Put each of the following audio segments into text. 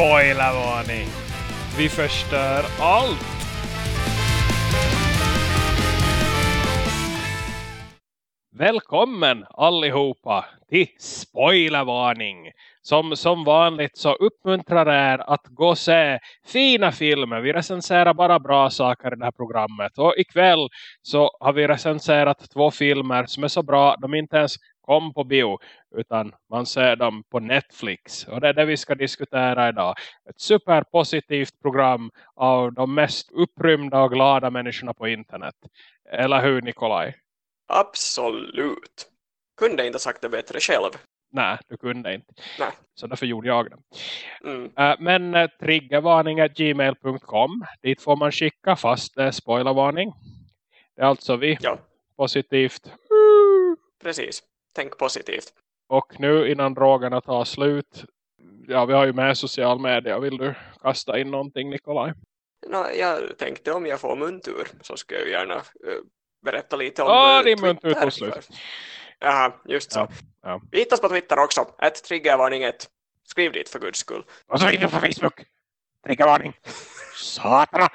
Spoilervarning! Vi förstör allt! Välkommen allihopa till Spoilervarning! Som, som vanligt så uppmuntrar er att gå och se fina filmer. Vi recenserar bara bra saker i det här programmet. Och ikväll så har vi recenserat två filmer som är så bra de inte ens kom på bio utan man ser dem på Netflix. Och det är det vi ska diskutera idag. Ett superpositivt program av de mest upprymda och glada människorna på internet. Eller hur Nikolaj? Absolut. Kunde inte sagt det bättre själv. Nej, du kunde inte. Nej. Så därför gjorde jag det. Mm. Uh, men uh, triggervarning.gmail.com Dit får man skicka fast uh, spoilervarning. Det är alltså vi. Ja. Positivt. Precis. Tänk positivt. Och nu innan drogerna tar slut. Ja, vi har ju med social media. Vill du kasta in någonting Nikolaj? Nå, jag tänkte om jag får muntur så ska jag gärna uh, berätta lite om Ja, uh, din muntur tog slut. Jaha, just så. Ja, ja. Vi hittas på Twitter också. Ett triggervarning 1. Skriv dit för guds skull. Och så in på Facebook. Triggervarning. Satana.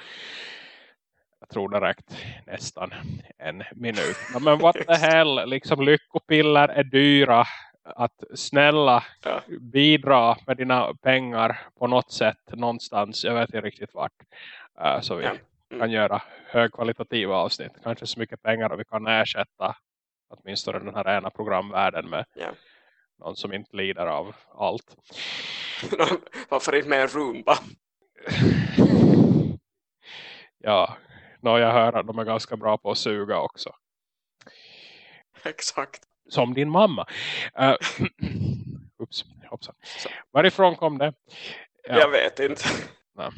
Jag tror det räckt nästan en minut. Ja, men what the hell. Liksom lyckopiller är dyra. Att snälla Ja. bidra med dina pengar på något sätt någonstans. Jag vet inte riktigt vart. Uh, så vi Ja. Mm. kan göra högkvalitativa avsnitt. Kanske så mycket pengar att vi kan ersätta åtminstone den här ena programvärlden med Ja. någon som inte lider av allt. Varför inte med en rumba? Ja, no, jag hör att de är ganska bra på att suga också. Exakt. Som din mamma. Uh, ups, hoppsan. Varifrån kom det? Ja. Jag vet inte. Nej.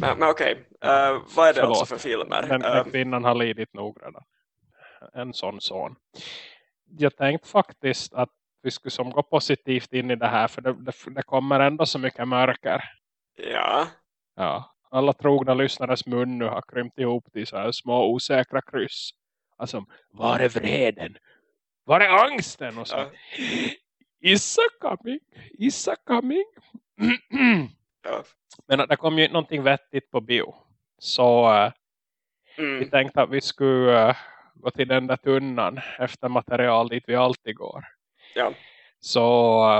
Men, men okej, Eh, vad är det Förlåt. alltså för filmer? Den, Eh, den kvinnan har lidit nog redan. En sån son. Jag tänkte faktiskt att vi skulle som gå positivt in i det här. För det, det, det kommer ändå så mycket mörker. ja, Ja. Alla trogna lyssnares mun nu har krympt ihop till så här små osäkra kryss. Alltså, var är vreden? Var är angsten? Och så. Ja. Is a coming? Is a coming? ja. Men det kom ju någonting vettigt på bio. Så eh, vi Mm, tänkte att vi skulle eh, gå till den där tunnan efter material dit vi alltid går. ja. Så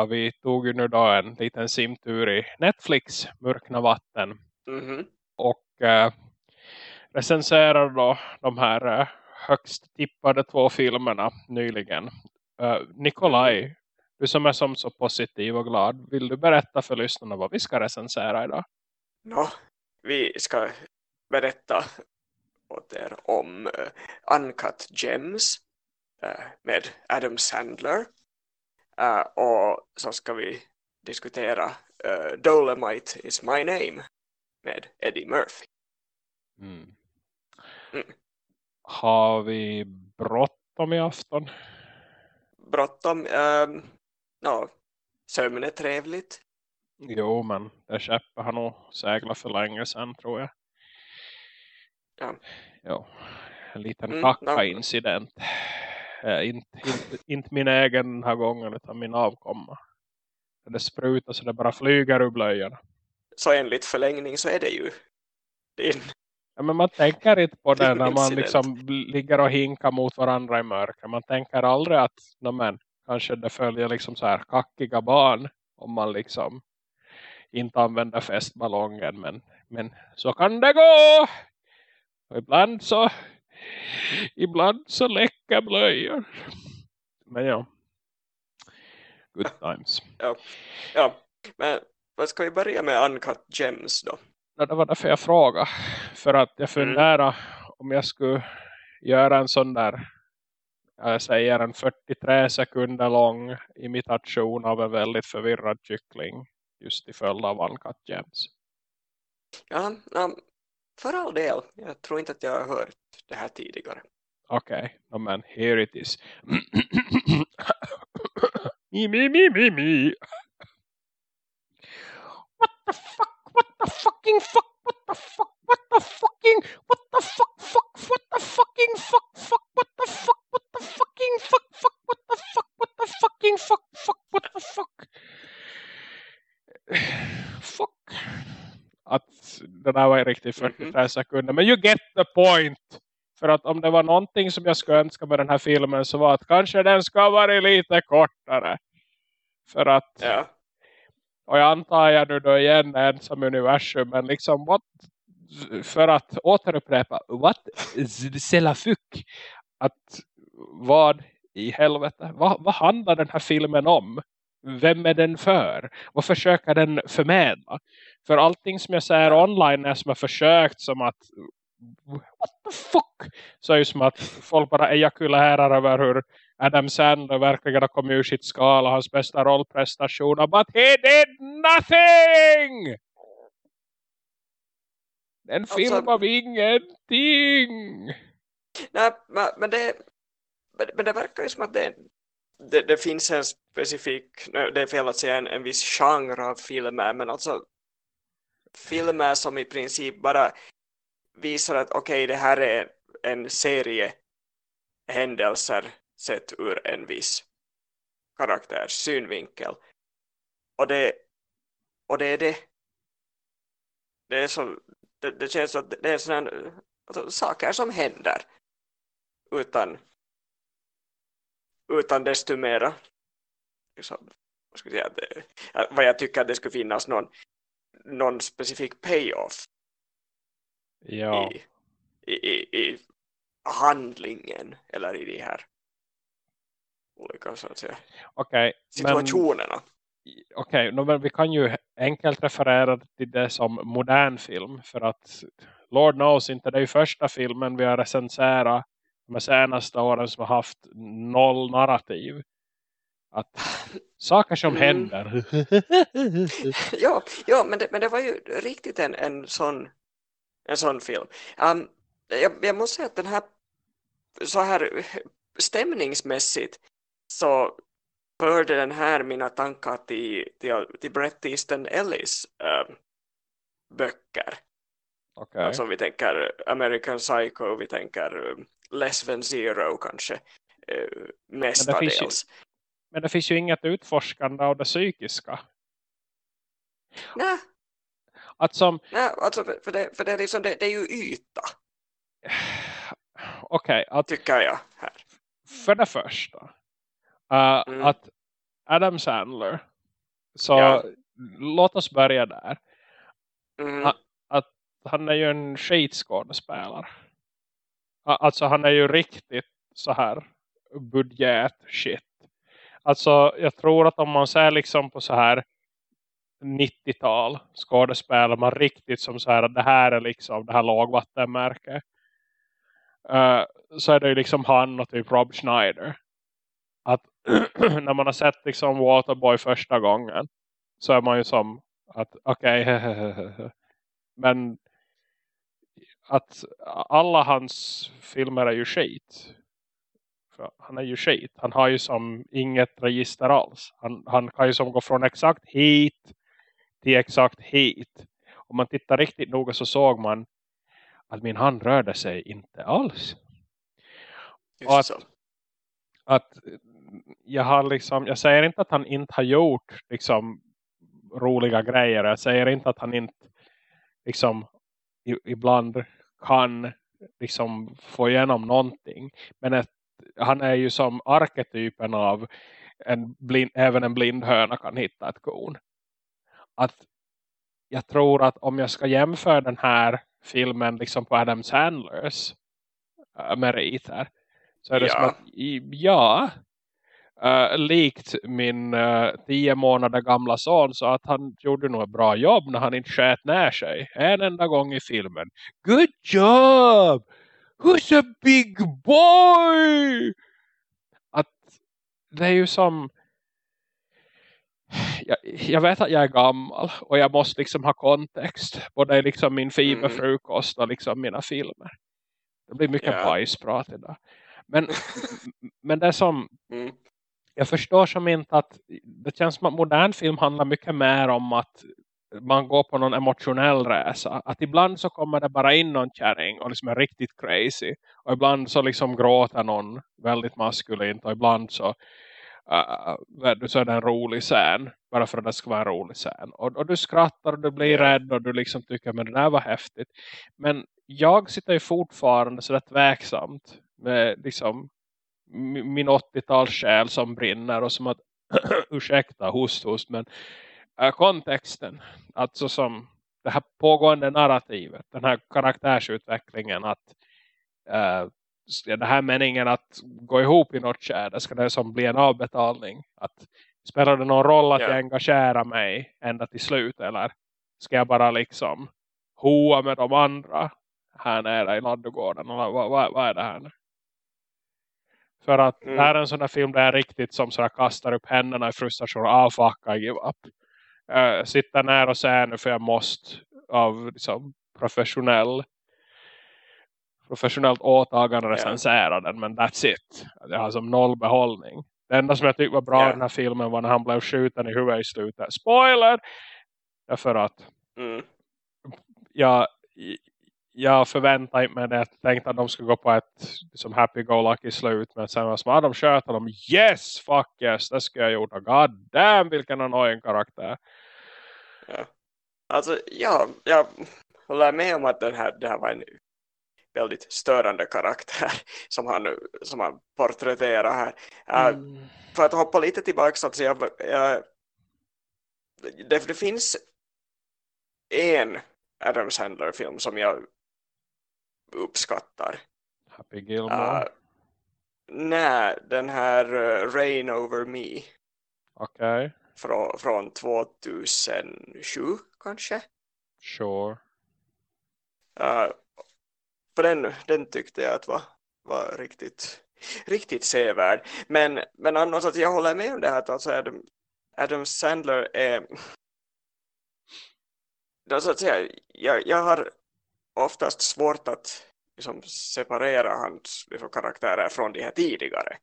eh, vi tog ju nu då en liten simtur i Netflix, Mörkna vatten. Mhm. Och eh, recenserar då de här eh, högst tippade två filmerna nyligen. Eh, Nikolaj, du som är som så positiv och glad, vill du berätta för lyssnarna vad vi ska recensera idag? Nå, vi ska berätta åt er om uh, Uncut Gems eh, med Adam Sandler. Eh, och så ska vi diskutera eh, Dolomite is my name med Eddie Murphy. Mm. Mm. Har vi bråttom i afton? Bråttom. Um, no, sömn är trevligt. Jo, men det skeppet har nog seglat för länge sedan tror jag. Ja. Jo, en liten Mm, kacka-incident. Eh, inte, inte, inte min egen den här gången utan min avkomma. Det sprutar så det bara flyger ur blöjorna. Så enligt förlängning så är det ju din. Ja, men man tänker inte på det när man liksom ligger och hinkar mot varandra i mörker. Man tänker aldrig att men, kanske det följer liksom så här kackiga barn om man liksom inte använder festballongen. Men, men så kan det gå! Och ibland så ibland så läcker blöjor. Men ja. Good times. Ja, men vad ska vi börja med Uncut Gems då? Ja, det var därför jag frågade. För att jag funderar om jag skulle göra en sån där jag säger en 43 sekunder lång imitation av en väldigt förvirrad kyckling just till följd av Uncut Gems. Ja, ja, för all del. Jag tror inte att jag har hört det här tidigare. Okej, okay. men here it is. mi, mi, mi, mi, mi. The fuck? What the fucking fuck? What the fuck? What the fucking? What the fuck? Fuck? What the fucking fuck? Fuck? What the fuck? What the fucking fuck? Fuck? What the fuck? What the fucking fuck? Fuck? What the fuck? Fuck. det där var riktigt 43 mm -hmm. sekunder. Men you get the point. För att om det var någonting som jag skulle önska med den här filmen så var att kanske den ska vara lite kortare. För att ja och jag antar jag nu då igen en som universum men liksom what, för att återupprepa what selafuk att vad i helvete vad, vad handlar den här filmen om vem är den för? Vad försöker den förmedla? För allting som jag säger online är som har försökt som att what the fuck? Så är ju som att folk bara ejakulerar över hur Adam Sandler verkligen har kommit ur sitt skala. Hans bästa rollprestation. But he did nothing! Den alltså, film av ingenting! Nej, men det, men det verkar ju som att det, det, det, finns en specifik, det är fel att säga en, en viss genre av filmer, men alltså filmer som i princip bara visar att okej, okay, det här är en serie händelser sett ur en viss karaktärs synvinkel. Och det, och det är det. Det, är så, det, det känns som att det är sådana alltså, saker som händer utan utan desto mera liksom, vad, ska jag säga, vad jag tycker att det skulle finnas någon, någon specifik payoff ja. i, i, i, handlingen eller i de här olika så att säga, okay, situationerna. Okej, okay, vi kan ju enkelt referera till det som modern film för att Lord knows inte det är ju första filmen vi har recenserat de senaste åren som har haft noll narrativ. Att saker som mm. händer. ja, ja men, det, men det var ju riktigt en, en, sån, en sån film. Um, jag, jag måste säga att den här så här stämningsmässigt så förde den här mina tankar till, till, till Bret Easton Ellis äh, böcker. Okay. Alltså vi tänker American Psycho, vi tänker um, Less than Zero kanske äh, mestadels. Men men det finns ju inget utforskande av det psykiska. Nej. Att som... Nej, alltså för det, för det, är, liksom, det, det är ju yta. Okej. Okay, Tycker jag här. För det första. Uh, mm. Att Adam Sandler. Så ja. låt oss börja där. Mm. Att han är ju en skitskådespelare. Alltså han är ju riktigt så här budget shit. Alltså jag tror att om man ser liksom på så här 90-tal skådespelar man riktigt som så här att det här är liksom det här lågvattenmärket. Uh, så är det ju liksom han och typ Rob Schneider. När man har sett liksom Waterboy första gången så är man ju som att okej okay, men att alla hans filmer är ju skit. Han är ju skit. Han har ju som inget register alls. Han, han kan ju som gå från exakt hit till exakt hit. Om man tittar riktigt noga så såg man att min hand rörde sig inte alls. Just att, så. att jag har liksom, jag säger inte att han inte har gjort liksom roliga grejer. Jag säger inte att han inte liksom ibland kan liksom få igenom någonting. Men ett, han är ju som arketypen av en blind, även en blind höna kan hitta ett kon. Att jag tror att om jag ska jämföra den här filmen liksom på Adam Sandlers äh, meriter så är det ja. som att ja Uh, likt min uh, tio månader gamla son så att han gjorde nog ett bra jobb när han inte sköt ner sig en enda gång i filmen. Good job! Who's a big boy? Att det är ju som jag, jag, vet att jag är gammal och jag måste liksom ha kontext både liksom min fiberfrukost och liksom mina filmer. Det blir mycket yeah. bajsprat idag. Men, men det är som mm jag förstår som inte att det känns som att modern film handlar mycket mer om att man går på någon emotionell resa. Att ibland så kommer det bara in någon kärring och liksom är riktigt crazy. Och ibland så liksom gråter någon väldigt maskulint. Och ibland så uh, så är det en rolig scen. Bara för att det ska vara en rolig scen. Och, och du skrattar och du blir rädd och du liksom tycker att det där var häftigt. Men jag sitter ju fortfarande så rätt vägsamt med liksom min 80 själ som brinner och som att ursäkta host host men äh, kontexten alltså som det här pågående narrativet den här karaktärsutvecklingen att äh, det här meningen att gå ihop i något skärde ska det som bli en avbetalning att spelar det någon roll att yeah. jag engagerar mig ända till slut eller ska jag bara liksom hoa med de andra här nere i Laddogården vad, vad, vad är det här nu? För att mm. det här är en sån där film där jag riktigt som så kastar upp händerna i frustration. Ah fuck, I give up. Uh, sitta nära och säga nu för jag måste av liksom, professionell professionellt åtagande recensera den. Men that's it. Jag har som noll behållning. Det enda som jag tyckte var bra yeah. i den här filmen var när han blev skjuten i huvudet i slutet. Spoiler! Därför att mm. jag, jag förväntade mig det. Jag tänkte att de skulle gå på ett liksom happy-go-lucky slut. Men sen var som, de sköt dem. Yes, fuck yes, det skulle jag gjort. God damn, vilken annoying karaktär. Ja. Alltså, ja, jag håller med om att den här, det här var en väldigt störande karaktär som han, som han porträtterar här. Mm. Uh, för att hoppa lite tillbaka så att jag, jag, det, det finns en Adam Sandler-film som jag uppskattar. Happy Gilmore? Uh, nej, den här uh, Rain Over Me. Okej. Okay. Frå, från 2007 kanske? Sure. Uh, för den, den tyckte jag att var, var riktigt riktigt sevärd. Men, men annars att jag håller med om det här att alltså Adam, Adam Sandler är så att säga, jag, jag har oftast svårt att liksom, separera hans liksom, karaktärer från de här tidigare.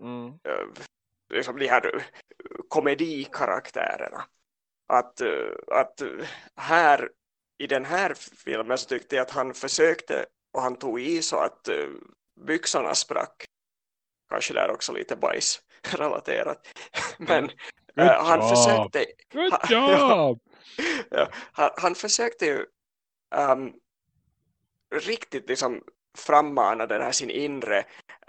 Mm. Uh, liksom de här uh, komedikaraktärerna. Att, uh, att här i den här filmen så tyckte jag att han försökte och han tog i så att byxorna sprack. Kanske där också lite bajs relaterat. Men han job. försökte... Good job! ja, han, han försökte ju um, riktigt liksom frammana den här sin inre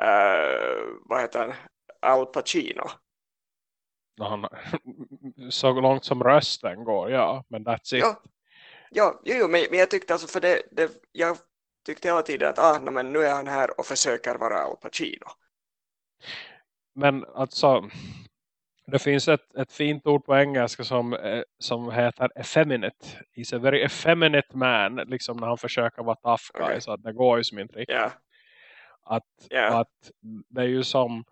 uh, vad heter han? Al Pacino. Han, så långt som rösten går, ja. Men that's it. Ja, ja jo, men, men jag tyckte alltså för det, det jag tyckte hela tiden att ah, men nu är han här och försöker vara Al Pacino. Men alltså det finns ett, ett fint ord på engelska som, eh, som heter effeminate. He's a very effeminate man. Liksom när han försöker vara tough guy. Okay. Så att det går ju som inte riktigt. Yeah. Att, yeah. att det är ju som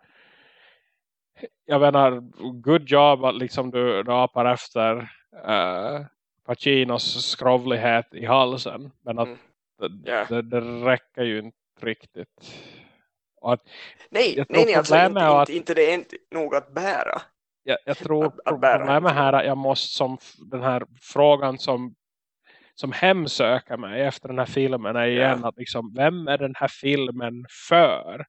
jag menar, good job att liksom du rapar efter uh, Pacinos skrovlighet i halsen. Men att mm. yeah. det, det, räcker ju inte riktigt. Att, nej, nej, nej alltså inte, att, inte det är inte nog att bära jag, jag tror problemet här att jag måste som den här frågan som som hemsöker mig efter den här filmen är igen yeah. att liksom, vem är den här filmen för?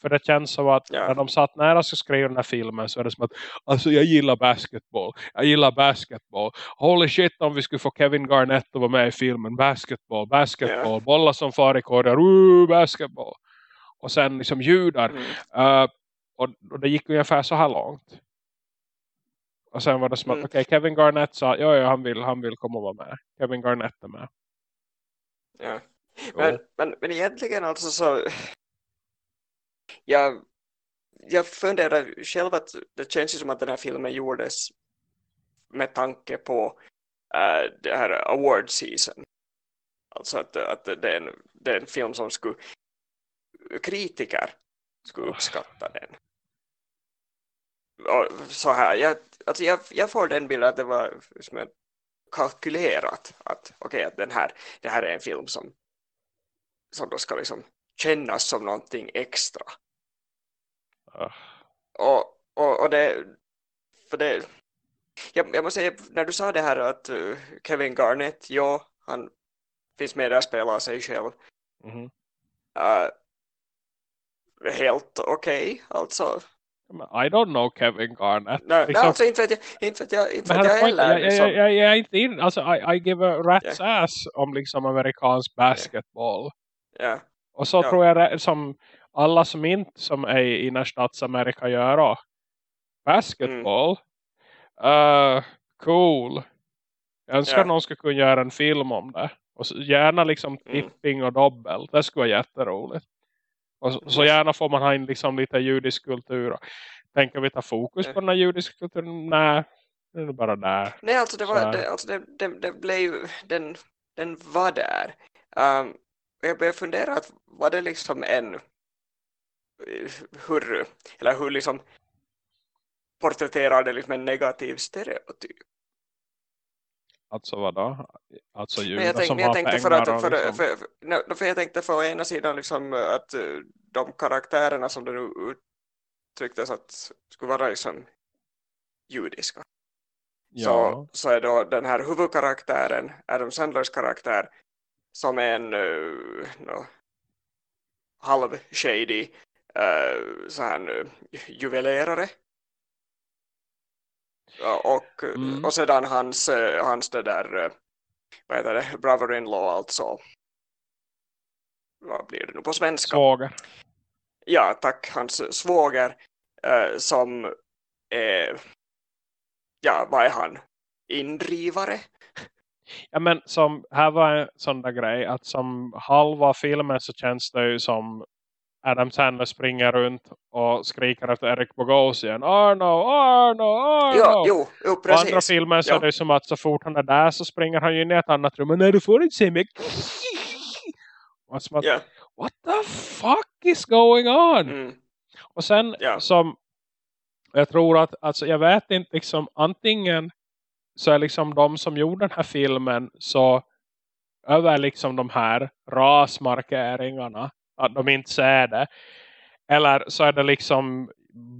För det känns som att yeah. när de satt nära och skriva den här filmen så är det som att alltså jag gillar basketboll. Jag gillar basketboll. Holy shit om vi skulle få Kevin Garnett att vara med i filmen. Basketboll, basketboll. Yeah. Bollar som far i korridor. Uh, basketboll. Och sen liksom ljudar. Mm. Uh, och, och det gick ungefär så här långt. Och sen var det som att, mm. okej, okay, Kevin Garnett sa, ja, ja, han vill, han vill komma och vara med. Kevin Garnett är med. Ja. Men, men, men egentligen alltså så, jag, jag funderar själv att det känns som att den här filmen gjordes med tanke på uh, det här award season. Alltså att, att det, är en, det är en film som skulle kritiker skulle uppskatta den så här, jag, alltså jag, jag får den bilden att det var som ett kalkylerat att okej, okay, att den här, det här är en film som som då ska liksom kännas som någonting extra. Uh. Och, och, och det för det jag, jag måste säga, när du sa det här att uh, Kevin Garnett, ja, han finns med där och spelar sig själv. Mm -hmm. uh, helt okej, okay, alltså I don't know Kevin Garnett. Nej, liksom, nej alltså inte vet jag, inte vet jag, inte vet jag heller. jag, Liksom. jag, jag, jag är inte in, alltså I, I give a rat's ass om liksom amerikansk basketball. Ja. Och så Ja. tror jag som alla som inte som är i innerstadsamerika gör då. Basketball. Uh, cool. Jag önskar att någon skulle kunna göra en film om det. Och gärna liksom Mm. tipping och dobbel. Det skulle vara jätteroligt. Och så, så gärna får man ha in liksom lite judisk kultur. Tänker vi ta fokus på den här judiska kulturen? Nej, det är bara där. Nej, alltså det var, det, alltså det, det, det blev den, den var där. Um, jag började fundera, att var det liksom en, eh, hur, eller hur liksom porträtterade liksom en negativ stereotyp. Alltså vadå? Alltså judar jag, tänk, som jag har tänkte för pengar att, och för, liksom, för, för, för jag tänkte för å ena sidan liksom att eh, de karaktärerna som det nu uttrycktes att skulle vara liksom judiska. ja. så, så är då den här huvudkaraktären, Adam Sandlers karaktär, som är en uh, no, halv shady uh, så här, uh, juvelerare. Och, Mm. och sedan hans, eh, hans det där, eh, vad heter det, brother-in-law alltså. Vad blir det nu på svenska? Svåger. Ja, tack. Hans svåger eh, som är, ja, vad är han? Indrivare? Ja men som, här var en sån där grej att som halva filmen så känns det ju som Adam Sandler springer runt och skriker efter Eric Bogosian. Arno, Arno, Arno! Jo, jo, jo andra filmer så Ja. är det som att så fort han är där så springer han ju in i ett annat rum. Men nej, du får inte se mig. Och som att, Ja. what the fuck is going on? Mm. Och sen Ja. som jag tror att, alltså jag vet inte liksom antingen så är liksom de som gjorde den här filmen så över liksom de här rasmarkeringarna att de inte ser det. Eller så är det liksom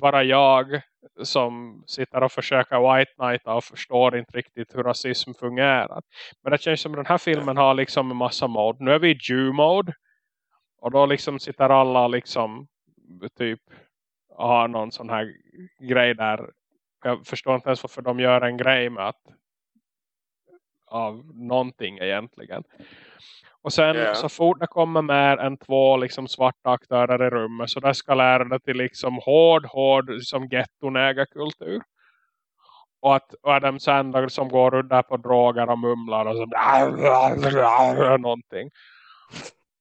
bara jag som sitter och försöker white knighta och förstår inte riktigt hur rasism fungerar. Men det känns som den här filmen har liksom en massa mode. Nu är vi i Jew-mode. Och då liksom sitter alla liksom typ har någon sån här grej där. Jag förstår inte ens varför de gör en grej med att av någonting egentligen. Och sen Ja. så fort det kommer mer än två liksom svarta aktörer i rummet så där ska lära det till liksom hård, hård liksom gettonägarkultur. Och att och Adam Sandler som går runt där på droger och mumlar och så någonting.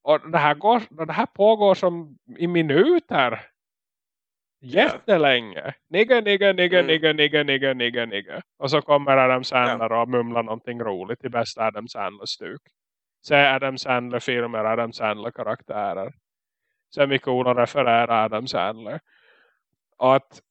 Och det här, går, det här pågår som i minuter. Jättelänge. Nigga, nigga, nigga, Mm. nigga, nigga, nigga, nigga, nigga. Och så kommer Adam Sandler och mumlar någonting roligt i bästa Adam Sandler-stuk. Se Adam Sandler-filmer, Adam Sandler-karaktärer. Så mycket cool att referera Adam Sandler. Och, att,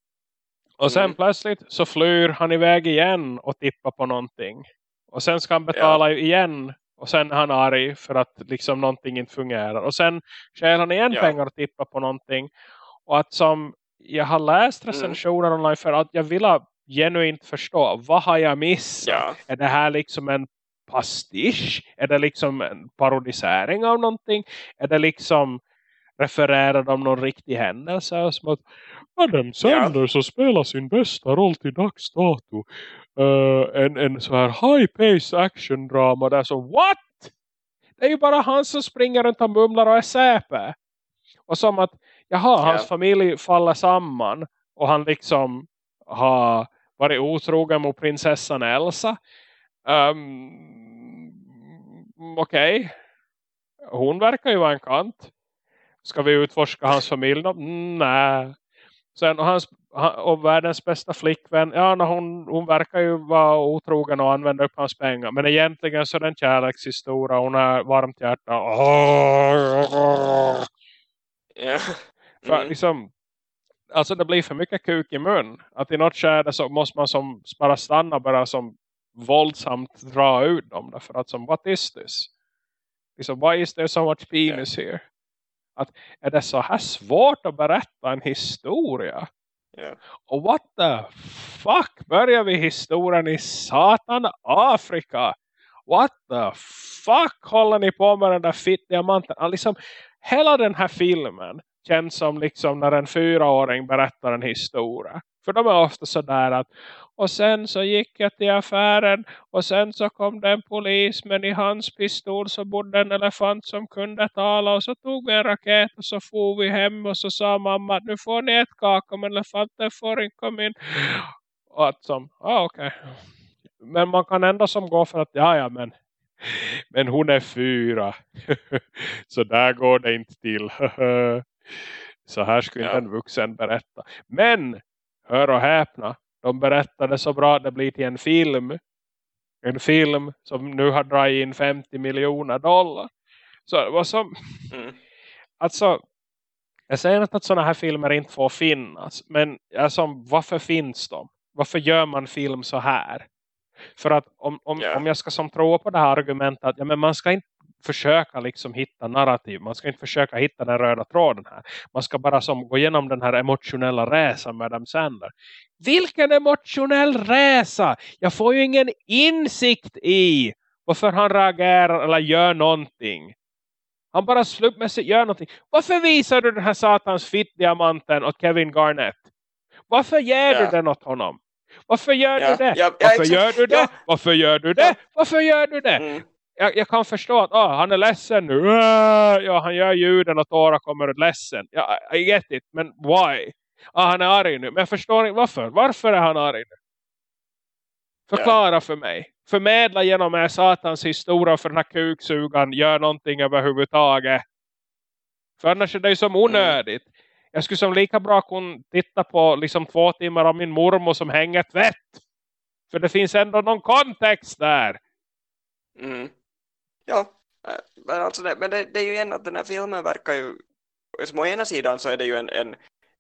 och sen Mm. plötsligt så flyr han iväg igen och tippar på någonting. Och sen ska han betala igen. Och sen är han arg för att liksom någonting inte fungerar. Och sen stjäl han igen Ja. pengar och tippar på någonting. Och att som jag har läst Mm. recensioner online för att jag vill genuint förstå. Vad har jag missat? Ja. Är det här liksom en pastisch? Är det liksom en parodisering av någonting? Är det liksom refererar de någon riktig händelse? Som att Adam Sandler som spelar sin bästa roll till dags dato. Eh, en, en så här high-paced action-drama där så what? Det är ju bara han som springer runt och mumlar och är säpe. Och som att jaha, hans Ja. familj familj faller samman och han liksom har varit otrogen mot prinsessan Elsa. Um, Okej. Hon verkar ju vara en kant. Ska vi utforska hans familj? Mm, nej. Sen och, hans, han- och världens bästa flickvän. Ja, hon, hon verkar ju vara otrogen och använda upp hans pengar. Men egentligen så är det en kärlekshistoria. Hon har varmt hjärta. För Mm. liksom, alltså det blir för mycket kuk i mun. Att i något skärde så måste man som bara stanna bara som våldsamt dra ut dem. Därför att som, what is this? Liksom, why is there so much penis here? Att, är det så här svårt att berätta en historia? Ja. Och what the fuck börjar vi historien i satan Afrika? What the fuck håller ni på med den där fittdiamanten? Liksom, hela den här filmen känns som liksom när en fyraåring berättar en historia. För de är ofta sådär att och sen så gick jag till affären och sen så kom det en polis men i hans pistol så bodde en elefant som kunde tala och så tog vi en raket och så får vi hem och så sa mamma att nu får ni ett kaka men elefanten får inte komma in. Och att som, ah okej. Okay. Men man kan ändå som gå för att, ja ja men men hon är fyra. så där går det inte till. så här skulle ja. en vuxen berätta. Men, hör och häpna. De berättade så bra att det blir till en film. En film som nu har dragit in 50 miljoner dollar. Så vad som... Mm. Alltså, jag säger inte att sådana här filmer inte får finnas. Men alltså, varför finns de? Varför gör man film så här? För att om, om, yeah. om jag ska som tro på det här argumentet att ja, men man ska inte försöka liksom hitta narrativ. Man ska inte försöka hitta den röda tråden här. Man ska bara som gå igenom den här emotionella resan med dem sänder. Vilken emotionell resa! Jag får ju ingen insikt i varför han reagerar eller gör någonting. Han bara slumpmässigt gör någonting. Varför visar du den här satans fittdiamanten åt Kevin Garnett? Varför ger yeah. du den åt honom? Varför gör ja, du det? Ja, ja, Varför gör du det? Varför gör du det? Varför gör du det? Mm. Jag, jag, kan förstå att oh, han är ledsen nu. Uh, ja, han gör ljuden och Tora kommer ut ledsen. Ja, I get it. Men why? Ah, han är arg nu. Men jag förstår inte varför. Varför är han arg nu? Förklara yeah. för mig. Förmedla genom er satans historia för den här kuksugan. Gör någonting överhuvudtaget. För annars är det ju som mm. onödigt. Jag skulle som lika bra kunna titta på liksom två timmar av min mormor som hänger tvätt. För det finns ändå någon kontext där. Mm. Ja, men, alltså det, men det, det, är ju en att den här filmen verkar ju som å ena sidan så är det ju en, en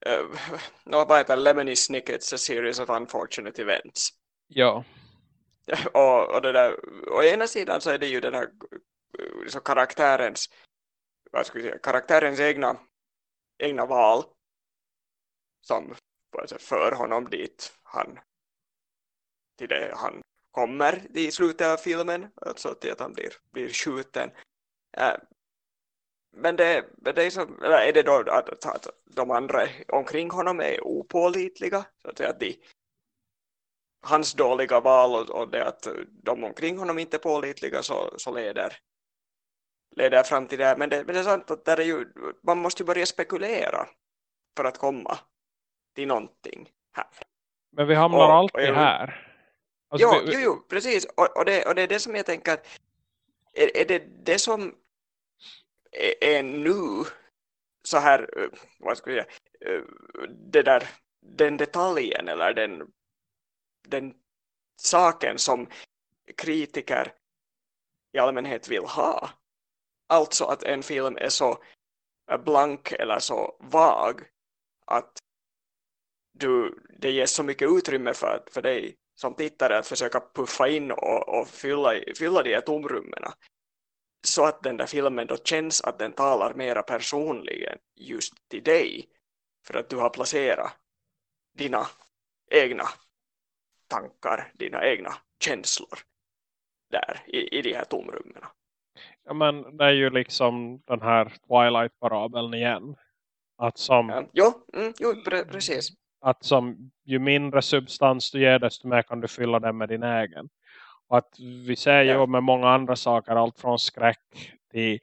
uh, vad heter Lemony Snickets A Series of Unfortunate Events. Ja. Och, och det där, å ena sidan så är det ju den här så karaktärens vad ska säga, karaktärens egna egna val som för honom dit han till det han kommer i slutet av filmen alltså till att han blir, blir skjuten äh, men det, men det är, som, eller är det då att, att de andra omkring honom är opålitliga så att, att de, hans dåliga val och, och det att de omkring honom inte är pålitliga så, så leder leder fram till det. Men det, men det är sant att där är ju, man måste ju börja spekulera för att komma till någonting här. Men vi hamnar och, alltid och jag, här. Alltså, jo, vi, jo, jo, precis. Och, och, det, och det är det som jag tänker är, är det det som är, är nu så här, vad ska jag säga, det där, den detaljen eller den, den saken som kritiker i allmänhet vill ha Alltså att en film är så blank eller så vag att du, det ges så mycket utrymme för, för dig som tittare att försöka puffa in och, och fylla, fylla de här tomrummen så att den där filmen då känns att den talar mera personligen just till dig för att du har placerat dina egna tankar, dina egna känslor där i, i de här tomrummen. Ja men det är ju liksom den här Twilight-parabeln igen. Att som... Ja, jo, mm, jo precis. Att som ju mindre substans du ger desto mer kan du fylla den med din egen. Och att vi ser ju ja. med många andra saker, allt från skräck till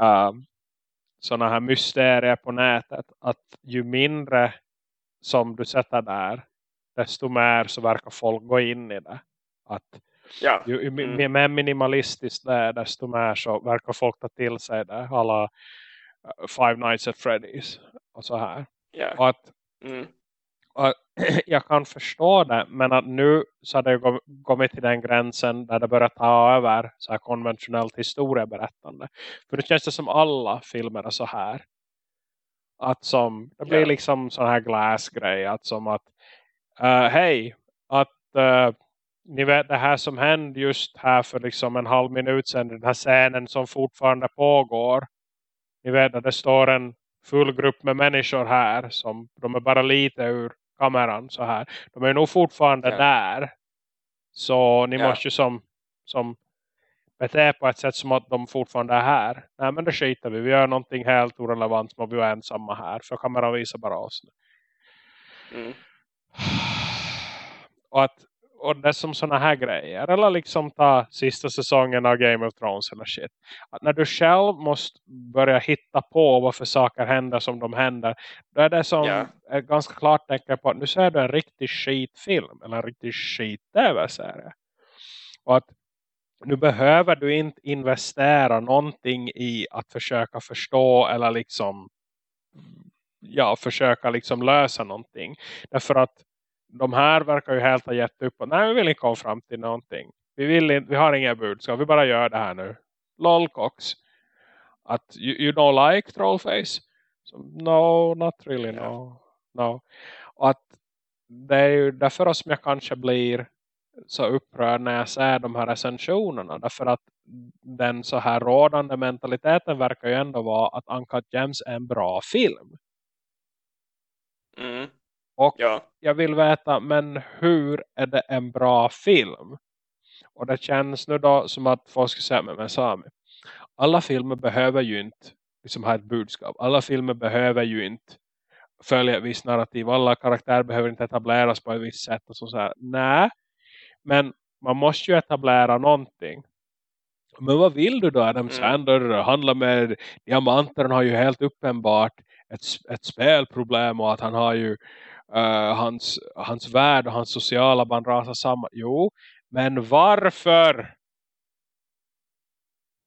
uh, sådana här mysterier på nätet. Att ju mindre som du sätter där, desto mer så verkar folk gå in i det. Att Ja. Ju, mm. mer minimalistiskt det är desto mer så verkar folk ta till sig det. Alla uh, Five Nights at Freddy's och så här. Ja. Och att, mm. jag kan förstå det men att nu så har det kommit till den gränsen där det börjar ta över så här konventionellt historieberättande. För det känns det som alla filmer är så här. Att som, det blir ja. liksom sån här glass-grej. Att som att, uh, hej, att uh, ni vet det här som hände just här för liksom en halv minut sedan. Den här scenen som fortfarande pågår. Ni vet att det står en full grupp med människor här. Som, de är bara lite ur kameran så här. De är nog fortfarande ja. där. Så ni ja. måste ju som, som bete på ett sätt som att de fortfarande är här. Nej men det skiter vi. Vi gör någonting helt orelevant som att vi är ensamma här. För kameran visar bara oss. Mm. Och att och det är som såna här grejer. Eller liksom ta sista säsongen av Game of Thrones eller shit. Att när du själv måste börja hitta på varför saker händer som de händer. Då är det som Ja. ett ganska klart tecken på att nu ser du en riktig skitfilm. Eller en riktig skit-tv-serie. Och att nu behöver du inte investera någonting i att försöka förstå eller liksom ja, försöka liksom lösa någonting. Därför att de här verkar ju helt ha gett upp. Och, Nej, vi vill inte komma fram till någonting. Vi, vill inte, vi har inga budskap. Vi bara gör det här nu. Lolcox. Att you, you don't like Trollface? So, no, not really, no. no. Och att det är ju därför som jag kanske blir så upprörd när jag ser de här recensionerna. Därför att den så här rådande mentaliteten verkar ju ändå vara att Uncut Gems är en bra film. Mm. Och Ja. jag vill veta, men hur är det en bra film? Och det känns nu då som att folk ska säga, men, Sami, alla filmer behöver ju inte liksom ha ett budskap. Alla filmer behöver ju inte följa ett visst narrativ. Alla karaktärer behöver inte etableras på ett visst sätt. Och så så här. Nej, men man måste ju etablera någonting. Men vad vill du då Adam Mm. Sandler? Handla med diamanter. Han har ju helt uppenbart ett, ett spelproblem och att han har ju eh, hans, hans värld och hans sociala band rasar samman. Jo, men varför?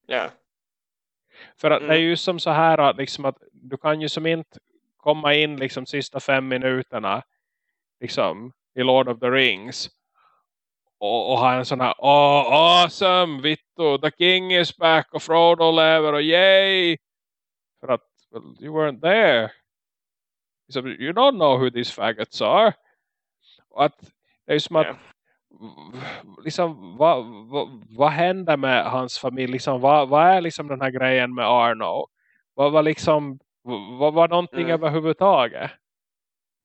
Ja. För att det är Mm. ju som så här att, liksom att du kan ju som inte komma in liksom sista fem minuterna liksom i Lord of the Rings och, och ha en sån här oh, awesome, Vittu, the king is back och Frodo lever och yay för att well, you weren't there liksom, you don't know who these faggots are och att det är som att Ja. liksom vad, vad, vad händer med hans familj liksom, vad, vad är liksom den här grejen med Arno vad var liksom vad var någonting Mm. överhuvudtaget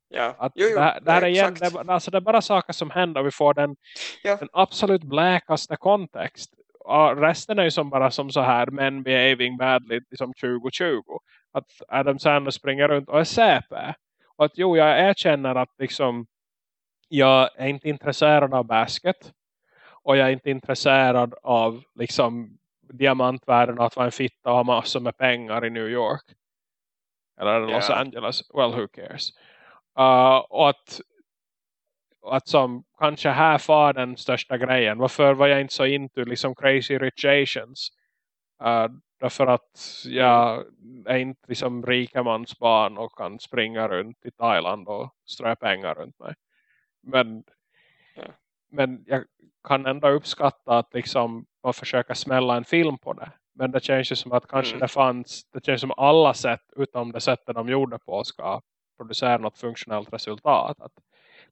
Ja. att Jo, jo, det, här- det här igen, det, alltså det är bara saker som händer vi får den, Ja. den absolut bläkaste kontext och resten är ju som bara som så här men behaving badly liksom 2020 att Adam Sandler springer runt och är CP och att jo jag erkänner att liksom jag är inte intresserad av basket och jag är inte intresserad av liksom diamantvärden och att vara en fitta och ha massor med pengar i New York eller Los. Angeles well who cares Uh, och att, att som kanske här far den största grejen. Varför var jag inte så into liksom Crazy Rich Asians? Uh, därför att jag är inte liksom rikemans barn och kan springa runt i Thailand och strö pengar runt mig. Men, Ja. men jag kan ändå uppskatta att liksom man försöker smälla en film på det. Men det känns ju som att kanske Mm. det fanns, det känns som alla sätt utom det sättet de gjorde på ska producera något funktionellt resultat. Att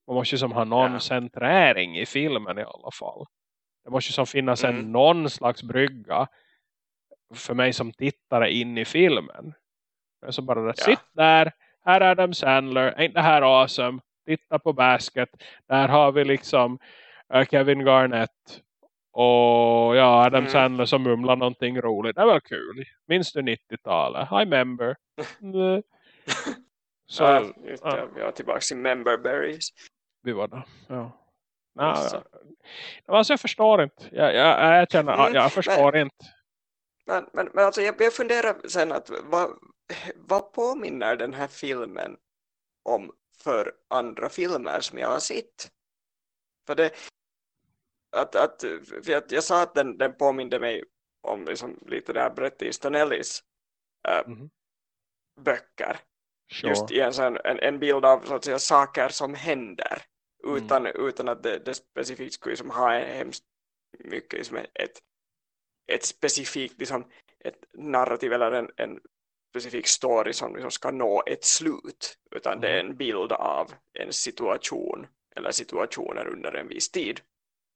man måste ju som ha någon Ja. centrering i filmen i alla fall. Det måste ju som finnas en Mm. någon slags brygga för mig som tittare in i filmen. Är som bara, Ja. sitt där, här är Adam Sandler, är inte det här awesome? Titta på basket, där har vi liksom eh, Kevin Garnett och ja, Adam Mm. Sandler som mumlar någonting roligt. Det var kul. Minns du 90-talet? I remember. Mm. Så ja, ja. vi har tillbaka till memberberries. vi var där. Ja. Ja, Alltså. Alltså jag förstår inte. Jag, jag, jag erkänner, Mm, jag förstår inte. Men, men, men alltså jag, jag funderar sen att vad, vad påminner den här filmen om för andra filmer som jag har sett? För det att, att, för jag, jag sa att den, den påminde mig om liksom lite där Bret Easton Ellis äh, Mhm. böcker. Sure. Just i en, sån, en, en bild av så att säga, saker som händer Mm. utan, utan att det, det specifikt skulle liksom ha en hemskt mycket liksom ett, ett specifikt liksom, ett narrativ eller en, en specifik story som liksom ska nå ett slut utan det är Mm. en bild av en situation eller situationer under en viss tid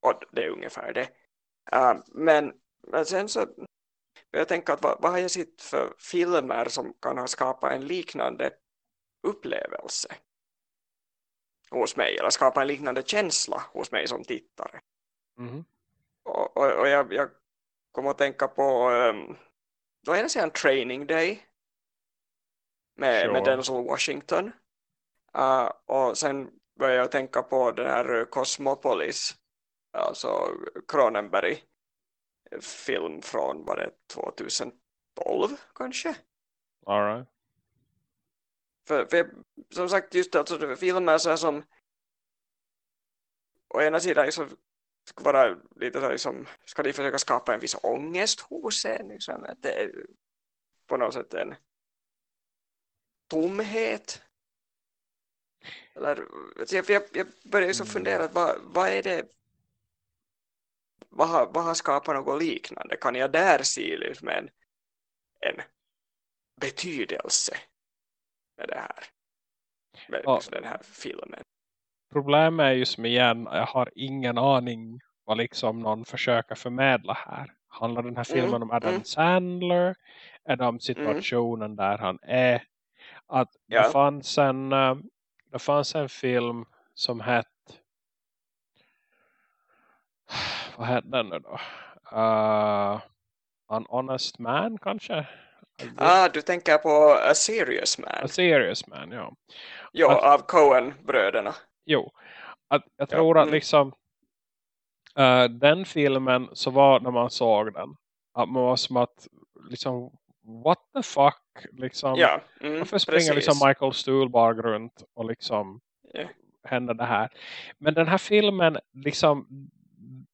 och det är ungefär det uh, men, men sen så jag tänker att vad, vad har jag sett för filmer som kan ha skapat en liknande upplevelse hos mig eller skapa en liknande känsla hos mig som tittare Mhm. och, och, och jag, jag kom att tänka på um, då är det en training day med, Sure. med Denzel Washington. Uh, och sen började jag tänka på den här Cosmopolis, alltså Cronenberg film från var det 2012 kanske? All right. För, för jag, som sagt just alltså filmer så här som å ena sidan liksom ska vara lite så liksom, ska de försöka skapa en viss ångest hos en liksom, att det är på något sätt en tomhet? Eller jag, jag, jag börjar liksom fundera vad, vad är det vad har, vad har skapat något liknande? Kan jag där se liksom en, en betydelse med det här? Med Ja. den här filmen Problemet är ju som igen, jag har ingen aning vad liksom någon försöker förmedla här. Handlar den här filmen Mm, om Adam mm. Sandler? Är det om situationen där han är? Att Ja. det, fanns en, eh, det fanns en film som hette vad hette den nu då? Uh, An Honest Man kanske? ah, du tänker på A Serious Man A Serious Man, ja. jo, att- av Coen-bröderna Jo, att, jag Ja, tror att mm. liksom eh, den filmen så var när man såg den att man var som att liksom what the fuck liksom ja, mm, varför springer precis. liksom Michael Stuhlbarg runt och liksom Ja. händer det här men den här filmen liksom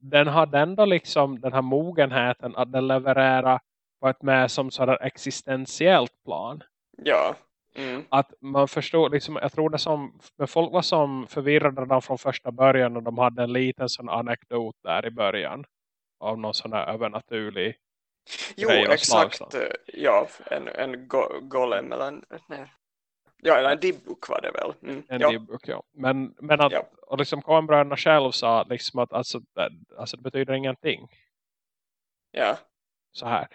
den har ändå liksom den här mogenheten att den levererar på ett mer som sådär existentiellt plan ja, mm, att man förstår, liksom, jag tror det som, men folk var som förvirrade redan från första början och de hade en liten sån anekdot där i början av någon sån här övernaturlig jo exakt ja, en, en go golem eller en, nej. ja, eller en dibbuk var det väl mm, en ja, dibbuk, ja. Men, men att, Ja. och liksom Coen-bröderna själv sa liksom att alltså, det, alltså, det betyder ingenting ja, så här.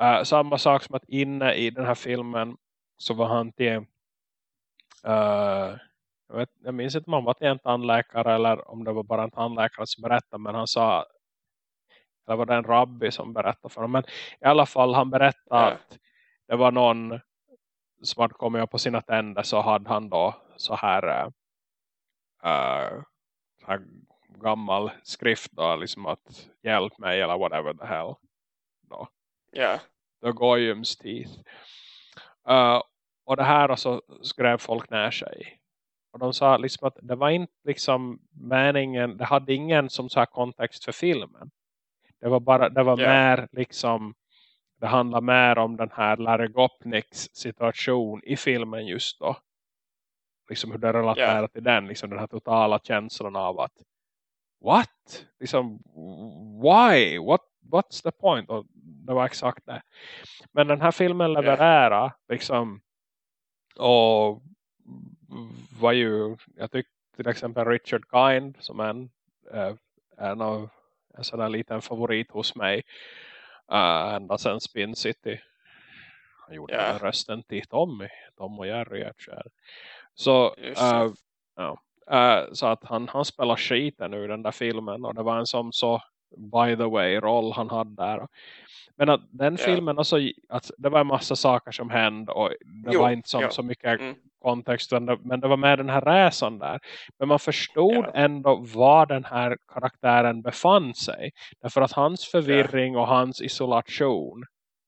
Eh, samma sak som att inne i den här filmen så var han till eh, jag, vet, jag minns inte om han var till en tandläkare eller om det var bara en tandläkare som berättade men han sa eller var det en rabbi som berättade för honom men i alla fall han berättade Ja. att det var någon som hade kommit upp på sina tänder så hade han då så här, eh, så här gammal skrift då liksom att hjälp mig eller whatever the hell då ja, The Goyums teeth. Uh, och det här alltså skrev folk ner sig. Och de sa liksom att det var inte liksom meningen, det hade ingen som så här kontext för filmen. Det var bara, det var Ja. mer liksom, det handlar mer om den här Larry Gopniks situation i filmen just då. Liksom hur det relaterar Ja. till den, liksom den här totala känslan av att what? Liksom, why? What, what's the point? Och det var exakt det. Men den här filmen levererar liksom och var ju, jag tyckte till exempel Richard Kind som en, eh, en av en sån där liten favorit hos mig uh, ända sedan Spin City han gjorde den rösten till Tommy Tom och Jerry Edgär. så eh, ja, Eh, så att han, han spelar skiten ur den där filmen och det var en som så by the way roll han hade där. Men att den filmen alltså, att det var en massa saker som hände och det Jo, var inte som, ja. så mycket Mm. kontext men det, var med den här resan där. Men man förstod Ja. ändå var den här karaktären befann sig. Därför att hans förvirring och hans isolation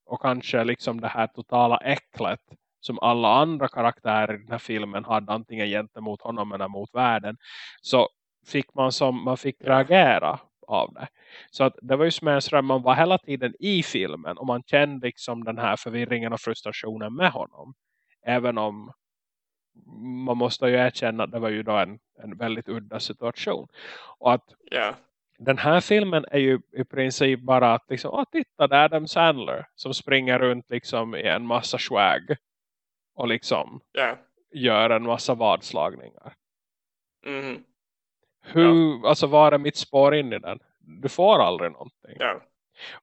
och kanske liksom det här totala äcklet som alla andra karaktärer i den här filmen hade antingen gentemot honom eller mot världen så fick man som man fick reagera av det. Så att det var ju som en sådär, man var hela tiden i filmen och man kände liksom den här förvirringen och frustrationen med honom. Även om man måste ju erkänna att det var ju då en, en väldigt udda situation. Och att ja, den här filmen är ju i princip bara att liksom, åh titta det är Adam Sandler som springer runt liksom i en massa swag och liksom ja, gör en massa vadslagningar. mhm, Hur, alltså var är mitt spår in i den? Du får aldrig någonting. ja,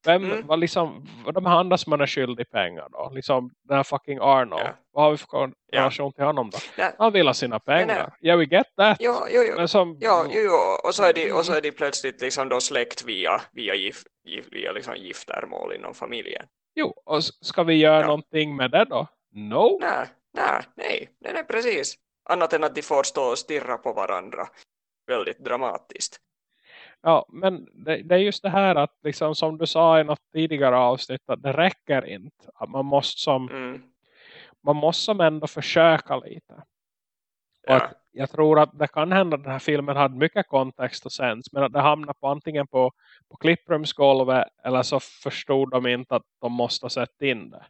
Vem, Mm. vad liksom, vad de här andra som man är skyldig pengar då? Liksom den här fucking Arnold. Ja. Vad har vi för relation till honom då? Nej. Han vill ha sina pengar. nej. Yeah, we get that. Jo, jo, jo. Men som, Ja, jo, jo. Och, så är de, och så är de plötsligt liksom då släkt via, via, gif, gif, via liksom giftermål inom familjen. jo, och ska vi göra Ja. någonting med det då? No. Nej, nej, nej, nej, nej, precis. Annat än att de får stå och stirra på varandra väldigt dramatiskt. Ja, men det, det är just det här att liksom som du sa i något tidigare avsnitt att det räcker inte. Att man måste som, Mm. man måste som ändå försöka lite. Ja. att jag tror att det kan hända att den här filmen hade mycket kontext och sens. Men att det hamnar på antingen på, på klipprumsgolvet eller så förstod de inte att de måste sätta in det.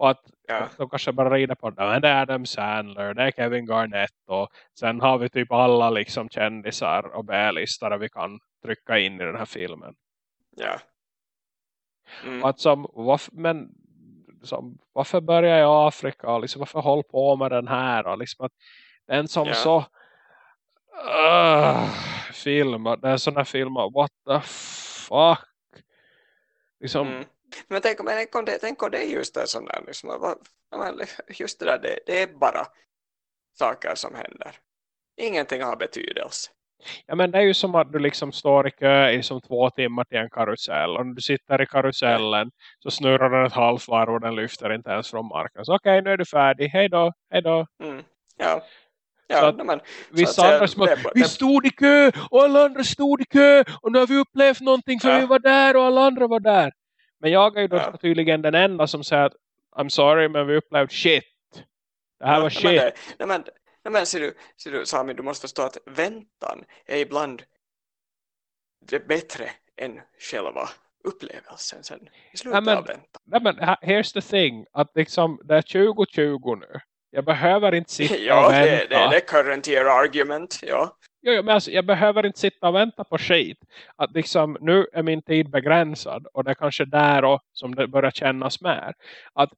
Och att Ja. de kanske bara rider på det. Är Adam Sandler, det är Kevin Garnett och sen har vi typ alla liksom kändisar och B-listare vi kan trycka in i den här filmen. Ja. Mm. Att som, varför, men som, varför börjar i Afrika liksom, varför håll på med den här och liksom att det är en som Ja. så uh, film, det är sådana filmer what the fuck liksom, Mm. Men tänk, men tänk, om det, tänk om det är just det sån där, liksom, just det där, det, det är bara saker som händer. Ingenting har betydelse. ja men det är ju som att du liksom står i kö i som två timmar till en karusell och när du sitter i karusellen så snurrar den ett halvt varv och den lyfter inte ens från marken så okej nu är du färdig, hej då, hej då Mm. Ja. Att- men, att säga, det- att, vi det- stod i kö och alla andra stod i kö och nu har vi upplevt någonting för Ja. vi var där och alla andra var där. Men jag är ju då Ja. tydligen den enda som säger att I'm sorry men vi upplevde shit. Det här Ja, var nej, men shit. Nej men, nej, men ser, du, ser du Sami, du måste förstå att väntan är ibland det bättre än själva upplevelsen sen i slutet men- av väntan. Nej, men here's the thing. Att liksom, det är 2020 nu. Jag behöver inte sitta Ja, och det, vänta. det är det current year argument, ja. Jo, jo, men alltså, jag behöver inte sitta och vänta på skit. Att liksom, nu är min tid begränsad. Och det är kanske där och, som det börjar kännas mer. Att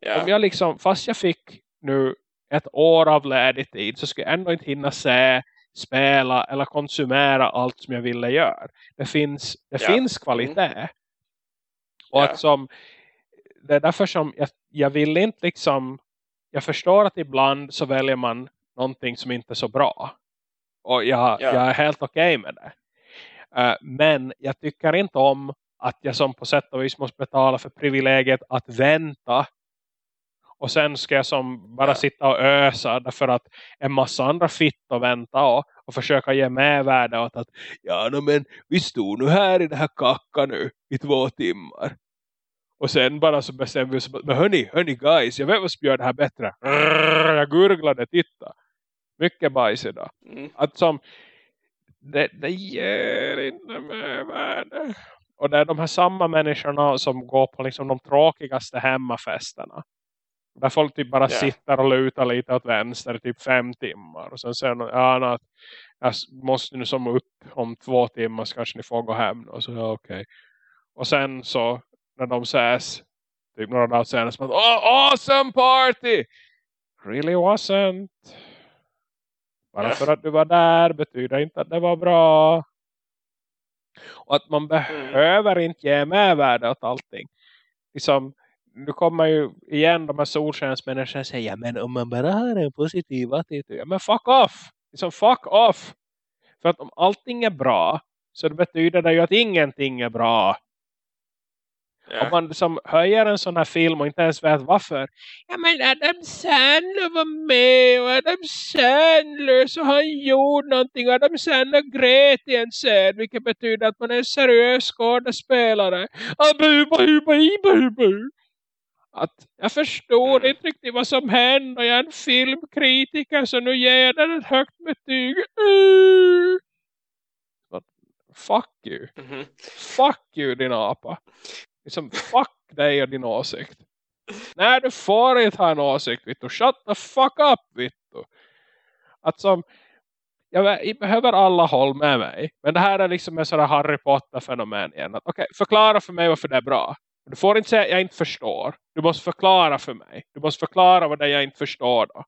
ja. om jag liksom, fast jag fick nu ett år av ledig tid så skulle jag ändå inte hinna se, spela eller konsumera allt som jag ville göra. Det finns, det Ja. finns kvalitet. Och Ja. att som, det är därför som jag, jag vill inte liksom, jag förstår att ibland så väljer man någonting som inte är så bra. Och jag, Ja. jag är helt okej med det. Eh, men jag tycker inte om att jag som på sätt och vis måste betala för privilegiet att vänta. Och sen ska jag som bara Ja. sitta och ösa därför att en massa andra fitt och vänta och, och försöka ge mervärde åt att ja no, men vi stod nu här i det här kacka nu i två timmar. Och sen bara så bestämmer vi oss, men hörni, hörni guys, jag vet vad som gör det här bättre. Jag gurglade, titta. Mycket bajs idag Mm. att som det, det ger inte mervärde. Och det är de här samma människorna som går på liksom de tråkigaste hemmafesterna. Där folk typ bara Ja. sitter och lutar lite åt vänster typ fem timmar. Och sen säger ja, no, att jag måste nu som upp om två timmar så kanske ni får gå hem. Och så, ja, okej. Och sen så, när de ses, typ några dagar senare, så att, oh, awesome party! Really wasn't. Bara för att du var där betyder inte att det var bra. Och att man behöver inte ge mervärde åt allting. Liksom, nu kommer ju igen de här solskensmänniskorna säga men om man bara har en positiv attityd. Ja, men fuck off! Liksom fuck off! För att om allting är bra så det betyder det ju att ingenting är bra. Om Ja. man som höjer en sån här film och inte ens vet varför. Ja men Adam Sandler var med och Adam Sandler så han gjorde någonting. Adam Sandler grät i en scen vilket betyder att man är en seriös skådespelare. Ah, bu, bu, bu, bu, bu. Att jag förstår Mm. inte riktigt vad som händer. Jag är en filmkritiker så nu ger jag den ett högt betyg. Uh. Fuck you. Mhm. Fuck you din apa. Liksom, fuck dig och din åsikt. Nej, du får inte ha en åsikt, Vittu. Shut the fuck up, Vittu. Att som, jag, be- jag behöver alla håll med mig. Men det här är liksom en sån här Harry Potter-fenomen igen. Att, Okej, förklara för mig varför det är bra. Du får inte säga att jag inte förstår. Du måste förklara för mig. Du måste förklara vad det är jag inte förstår då.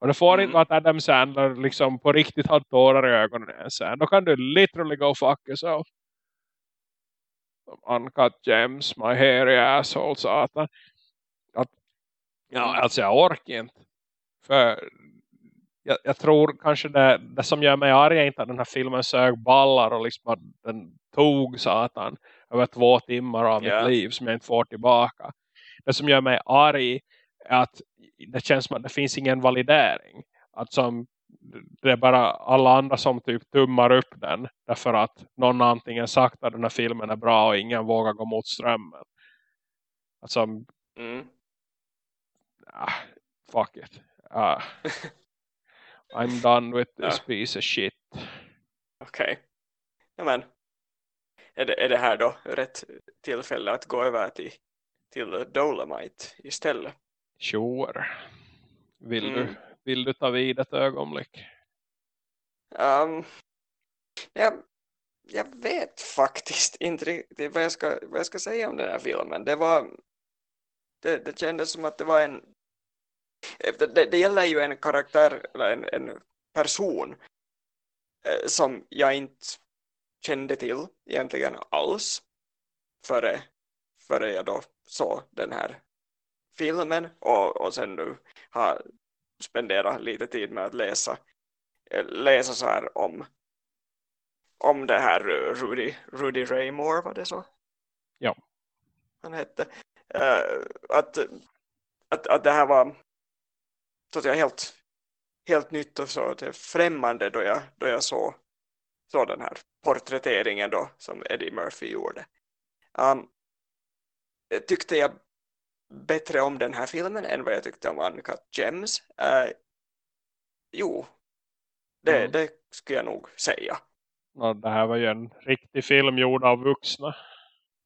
Och det får Mm. inte vara att Adam Sandler liksom på riktigt har tårar i ögonen i en scen. Då kan du literally go fuck yourself. Uncut Gems, My Hairy Asshole, satan. Att, ja, alltså jag orkar inte. För jag, jag tror kanske det, det som gör mig arg är inte att den här filmen sög ballar och liksom att den tog satan över två timmar av Ja. mitt liv som jag inte får tillbaka. Det som gör mig arg är att det känns som att det finns ingen validering. Att som det är bara alla andra som typ tummar upp den därför att någon antingen sagt att den här filmen är bra och ingen vågar gå mot strömmen. Alltså, Mm. ah, fuck it. Ah. I'm done with this piece of shit. Okej. Ja, men är det, är det här då rätt tillfälle att gå över till, till Dolomite istället? Sure. Vill, Mm. du, vill du ta vid ett ögonblick? Um, jag, jag vet faktiskt inte riktigt vad jag, ska, vad jag ska säga om den här filmen. Det var det, det kändes som att det var en det, det, det gäller ju en karaktär eller en, en person eh, som jag inte kände till egentligen alls före, före jag då såg den här filmen och, och sen nu har spenderat lite tid med att läsa eh, läsa så här om om det här Rudy, Rudy Ray Moore, var det så? Ja. Han hette. Eh, att, att, att det här var så att jag helt, helt nytt och så att det främmande då jag, då jag såg, såg den här porträtteringen då som Eddie Murphy gjorde. Um, tyckte jag bättre om den här filmen än vad jag tyckte om Uncut Gems? Uh, jo, det, Mm. det skulle jag nog säga. Ja, det här var ju en riktig film gjord av vuxna.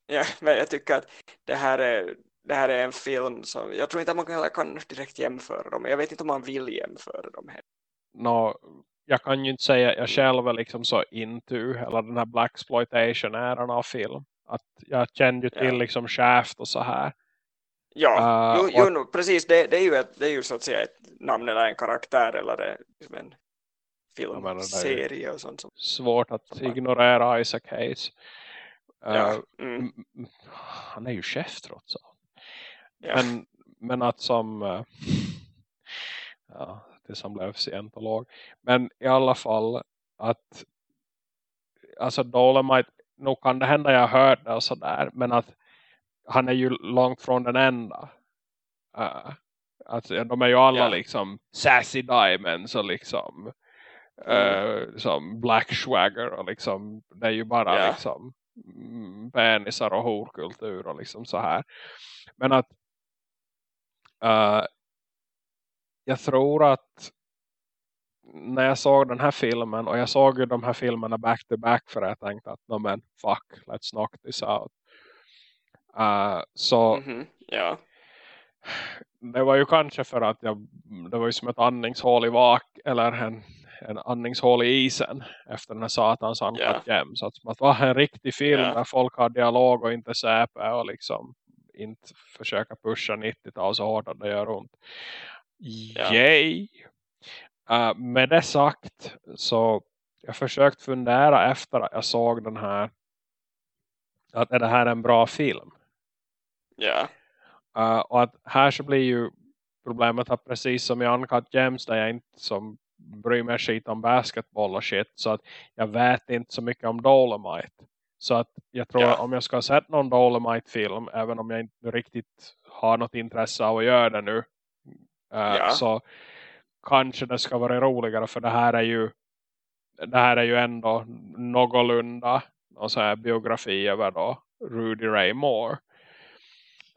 Ja, men jag tycker att det här är, det här är en film som, jag tror inte att man kan, kan direkt jämföra dem. Jag vet inte om man vill jämföra dem här. Nå, jag kan ju inte säga att jag själv är liksom så into hela den här Black exploitation äran av film. Att jag kände ju till Ja. liksom Shaft och så här. Ja, Ah, jo, och jo, no, precis. Det, det, är ju ett, det är ju så att säga ett namn eller en karaktär eller det, liksom en det filmserie och sånt. Som, Svårt att Som ignorera Isaac Hayes. ja, Eh, mm, han är ju chef trots allt. ja. Men, men att som eh, ja, tills han blev scientolog. Men i alla fall att alltså Dolomite, nog kan det hända jag det och sådär. Men att han är ju långt från den enda. Uh, alltså, de är ju alla Ja. liksom sassy diamonds och liksom Mm. eh, som black swagger och liksom det är ju bara Ja. liksom mm, penisar och horkultur och liksom så här. Men att eh, jag tror att när jag såg den här filmen och jag såg ju de här filmerna back to back för jag tänkte att no men fuck, let's knock this out. Eh, så Mhm, ja. det var ju kanske för att jag, det var ju som ett andningshål i vak eller en, en andningshål i isen efter den här satans Uncut Gems. Så att, att vara en riktig film Ja. där folk har dialog och inte säpe och liksom inte försöka pusha 90-tal så hårt att det gör ont. Ja. Yay! Uh, med det sagt så jag försökt fundera efter att jag såg den här att är det här en bra film? Ja. Uh, och att här så blir ju problemet att precis som i Uncut Gems där jag inte som bryr mig skit om basketboll och shit så att jag vet inte så mycket om Dolomite. Så att jag tror Ja. att om jag ska ha sett någon Dolomite-film även om jag inte riktigt har något intresse av att göra det nu uh, Ja. så kanske det ska vara roligare för det här är ju det här är ju ändå någorlunda och så här biografi över då Rudy Ray Moore.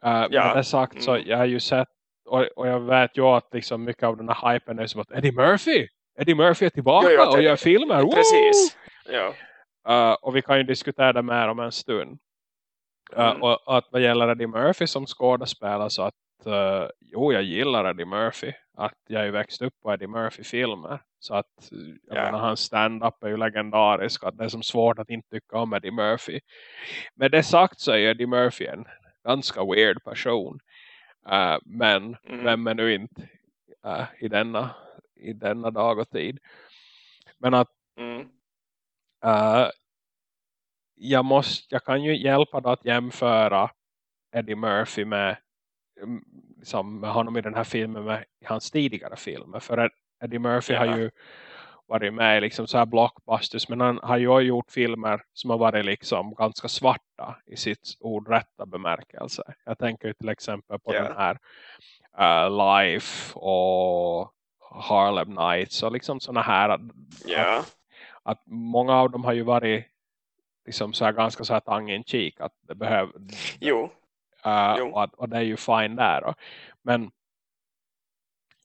Uh, Ja. Med det sagt så Mm. jag har ju sett och, och jag vet ju att liksom mycket av den här hypen är som att Eddie Murphy Eddie Murphy är tillbaka jo, och gör filmer. Woo! Precis. Ja. Uh, och vi kan ju diskutera det mer om en stund. Uh, Mm. och att vad gäller Eddie Murphy som skådespelare så att uh, jo jag gillar Eddie Murphy. Att jag är ju växt upp på Eddie Murphy-filmer. Så att jag Ja. menar, hans stand-up är ju legendarisk. Att det är som svårt att inte tycka om Eddie Murphy. Med det sagt så är Eddie Murphy en ganska weird person. Uh, men Mm. vem är nu inte uh, i, denna, i denna dag och tid. Men att Mm. Uh, jag, måste, jag kan ju hjälpa då att jämföra Eddie Murphy med, liksom, med honom i den här filmen med hans tidigare filmer. För Eddie Murphy ja. har ju varit med i liksom så här blockbusters men han har ju gjort filmer som har varit liksom ganska svarta i sitt ordrätta bemärkelse. Jag tänker till exempel på yeah. den här uh, Life och Harlem Nights och liksom sådana här yeah. att, att, många av dem har ju varit liksom så här ganska så här tongue-in-cheek att det behöver jo. Uh, jo. Och, och, det är ju fine där då. men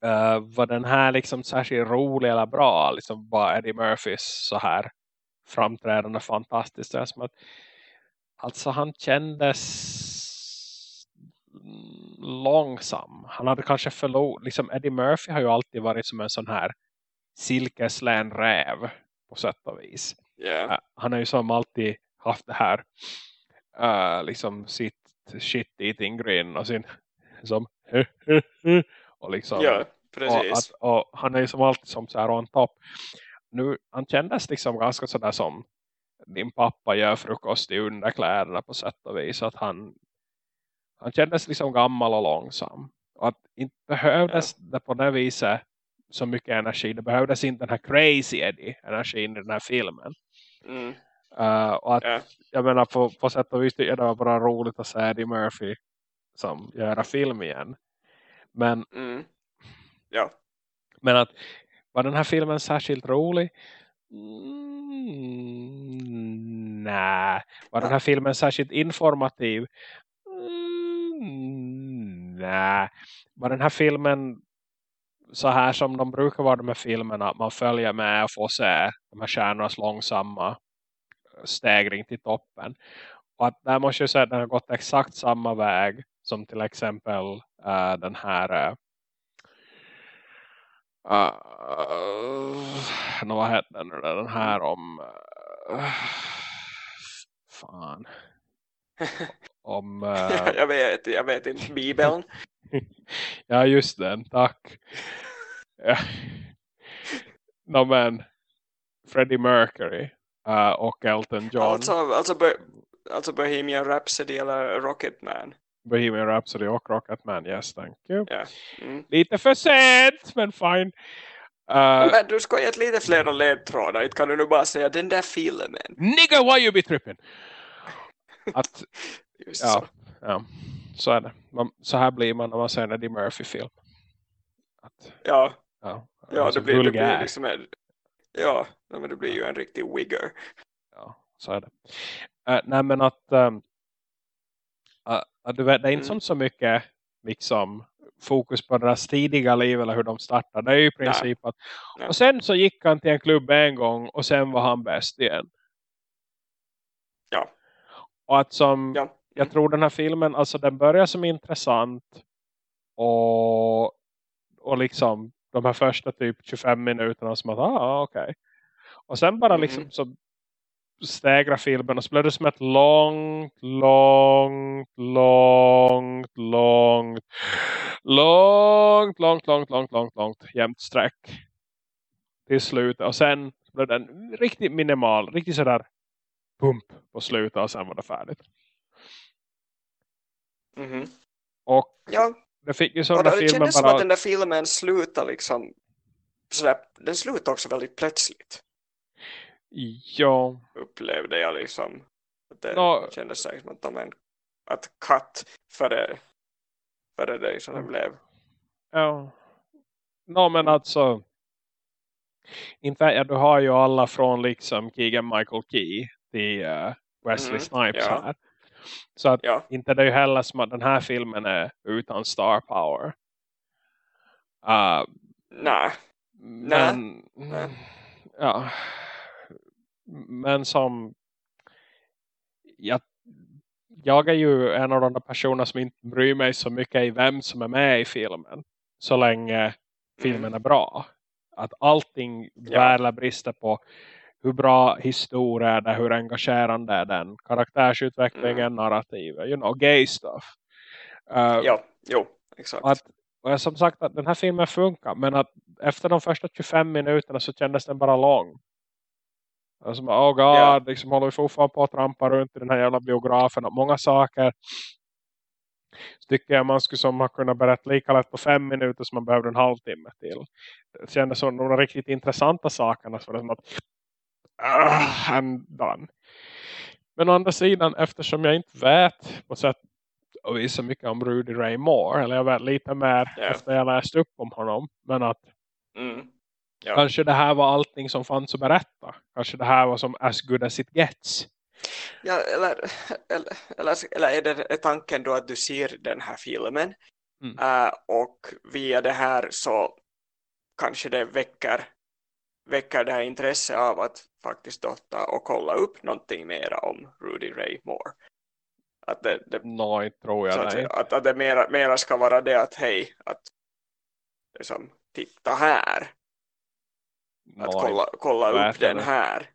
uh, var den här liksom särskilt rolig eller bra liksom var Eddie Murphys så här framträdande fantastiskt det som att alltså han kändes långsam. Han hade kanske förlorat, liksom Eddie Murphy har ju alltid varit som en sån här silkeslän räv på sätt och vis. Yeah. Uh, han har ju som alltid haft det här uh, liksom sitt shit eating grin och sin som och liksom ja, precis. Och, att, och han är ju som alltid som så här on top. Nu, han kändes liksom ganska sådär som din pappa gör frukost i underkläderna på sätt och vis. Att han, han kändes liksom gammal och långsam. Och att inte behövdes ja. det på det viset så mycket energi. Det behövdes inte den här crazy Eddie energin i den här filmen. Mm. Uh, och att, ja. jag menar på, på sätt och vis det var bara roligt att se Eddie Murphy som göra film igen. Men mm. ja. Men att var den här filmen särskilt rolig? Mm, nej. Var den här filmen särskilt informativ? Mm, nej. Var den här filmen så här som de brukar vara de här filmerna. Att man följer med och får se de här stjärnornas långsamma stegring till toppen. Och att där måste jag säga att den har gått exakt samma väg som till exempel uh, den här uh, vad heter den, den här om uh, fan. Om uh, jag vet jag vet inte. Bibeln. Ja just den, tack. Ja. no, men Freddie Mercury uh, och Elton John. Alltså, alltså, alltså Bohemian Rhapsody eller Rocketman Bohemian Rhapsody och Rocketman, yes, thank you. Yeah. Mm. Lite för sent, men fine. Uh, men du ska ge lite fler ledtrådar, inte kan du nu bara säga den där filmen. Nigga, why you be tripping? Att, Just ja, så. ja, så är det. Man, så här blir man när man ser en Eddie Murphy-film. Ja, ja, ja det, blir, det blir liksom en, ja, men det blir ju en riktig wigger. Ja, så är det. Uh, nej men att um, uh, du vet, det är inte mm. så mycket liksom fokus på deras tidiga liv eller hur de startade. Det är ju i princip Nej. att och sen så gick han till en klubb en gång och sen var han bäst igen. Ja. Och att som ja. Mm. jag tror den här filmen, alltså den börjar som intressant och och liksom de här första typ 25 minuterna som att, ah okej. Okay. Och sen bara mm. liksom så stegra filmen och så blev det som ett långt, långt, långt, långt, långt, långt, långt, långt, långt, långt jämnt streck till slutet. Och sen blev den riktigt minimal, riktigt sådär pump på slutet och sen var det färdigt. Mm -hmm. Och ja. det fick ju så och det kändes bara... som att den där filmen slutar liksom sådär, den slutar också väldigt plötsligt. Ja. Upplevde jag liksom. Att det no. kändes som att de en att katt före, före dig som det blev. Ja. No, men alltså inte ja, du har ju alla från liksom Keegan Michael Key till uh, Wesley mm, Snipes ja. här. Så att ja. inte det är ju heller som att den här filmen är utan star power. Uh, Nej. Men, Nej. Ja men som jag, jag är ju en av de där personerna som inte bryr mig så mycket i vem som är med i filmen. Så länge filmen är bra. Att allting ja. brister på hur bra historia är det, hur engagerande är den, karaktärsutvecklingen, mm. narrativet, you know, gay stuff. Uh, ja, jo, exakt. Att, och som sagt att den här filmen funkar, men att efter de första 25 minuterna så kändes den bara lång. Alltså, oh god, ja. liksom håller vi fortfarande på att trampa runt i den här jävla biografen. Och många saker så tycker jag man skulle som ha kunnat berätta lika lätt på fem minuter som man behövde en halvtimme till. Det kändes som de riktigt intressanta sakerna så det som att uh, I'm done. Men å andra sidan, eftersom jag inte vet på sätt och vis så mycket om Rudy Ray Moore, eller jag vet lite mer yeah. efter jag läst upp om honom, men att mm. Ja. kanske det här var allting som fanns att berätta. Kanske det här var som as good as it gets. Ja, eller, eller, eller, eller är det tanken då att du ser den här filmen mm. uh, och via det här så kanske det väcker, väcker det här intresse av att faktiskt dotta och kolla upp någonting mera om Rudy Ray Moore. Att det, det, Nej, tror jag att, att, att, det mera, mera ska vara det att hej, att liksom, titta här. Att kolla, kolla upp den här.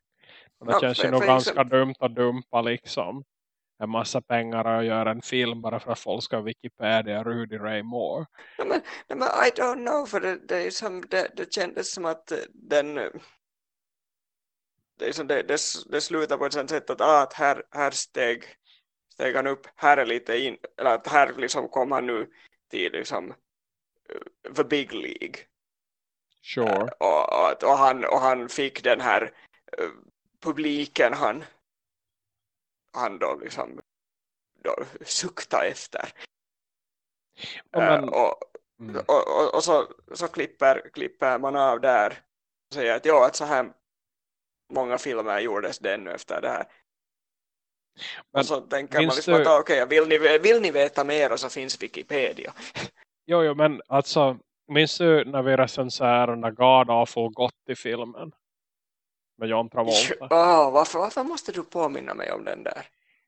Och det ja, känns ju nog ganska exempel... dumt att dumpa liksom en massa pengar och göra en film bara för att folk ska Wikipedia Rudy Ray Moore. Ja, men, men I don't know för det, det, är som, det, det kändes som att den det, är som det, det, det slutar på ett sånt sätt att, ah, att här, här steg, steg han upp, här är lite in, eller att här liksom kom han nu till liksom the big league. Sure. Och, och, han, och han fick den här uh, publiken han, han då liksom då sukta efter. Och, man, uh, och, mm. och, och, så, så klipper, klipper man av där och säger att ja, att så här många filmer gjordes det ännu efter det här. Men, och så tänker man liksom du... att okej, okay, vill, ni, vill ni veta mer så finns Wikipedia. Jo, jo, men alltså minns du när vi recenserade den där God Awful Gotti-filmen? med John Travolta. Oh, varför, varför måste du påminna mig om den där?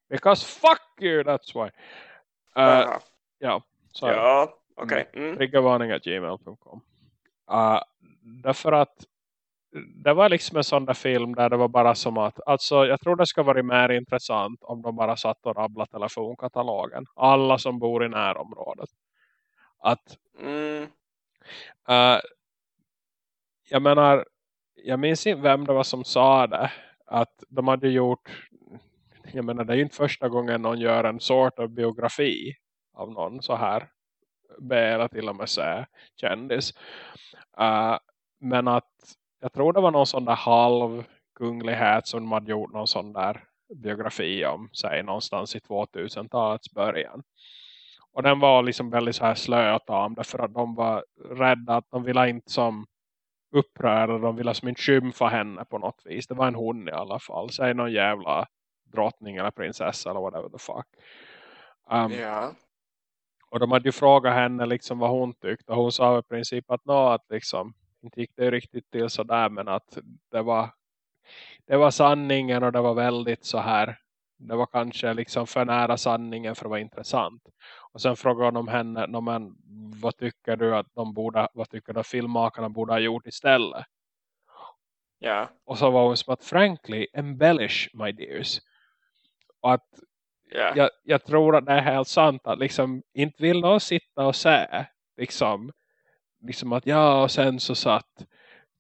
Because fuck you, that's why. Uh, ja, så Ja, okej. Okay. Mm. Triggervarning.gmail.com uh, Därför att det var liksom en sån där film där det var bara som att, alltså jag tror det ska vara mer intressant om de bara satt och rabblade telefonkatalogen. Alla som bor i närområdet. Att mm uh, jag menar jag minns inte vem det var som sa det. Att de hade gjort, jag menar det är ju inte första gången någon gör en sort av biografi av någon så här. Bela till och med säga kändis. Uh, men att jag tror det var någon sån där halv kunglighet som de hade gjort någon sån där biografi om sig någonstans i 2000-talets början. Och den var liksom väldigt så här slötam därför att de var rädda att de ville inte som upprörda. De ville som inte skymfa henne på något vis. Det var en hon i alla fall. Säg någon jävla drottning eller prinsessa eller whatever the fuck. Um, ja. Och de hade ju frågat henne liksom vad hon tyckte. Och hon sa i princip att, no, att liksom, inte gick det riktigt till sådär men att det var det var sanningen och det var väldigt så här det var kanske liksom för nära sanningen för att vara intressant. Och sen frågade de henne, men, vad tycker du att de borde, vad tycker du att filmmakarna borde ha gjort istället? Ja. Och så var hon som att, frankly, embellish my dears. Och att yeah. jag, jag tror att det är helt sant att liksom inte vill någon sitta och se liksom, liksom att ja och sen så satt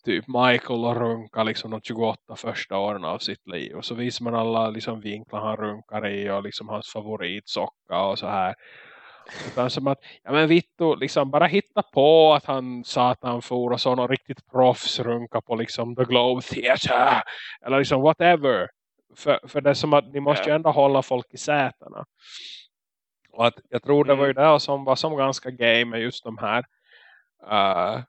typ Michael och runka liksom de 28 första åren av sitt liv. Och så visar man alla liksom vinklar han runkar i och liksom hans favoritsocka och så här. Utan som att, ja men Vittu liksom bara hitta på att han sa att han for och så någon riktigt proffs runka på liksom The Globe Theatre. Eller liksom whatever. För, för det är som att ni måste ju ändå hålla folk i sätena. Och att jag tror det var ju mm. det som var som ganska gay med just de här uh,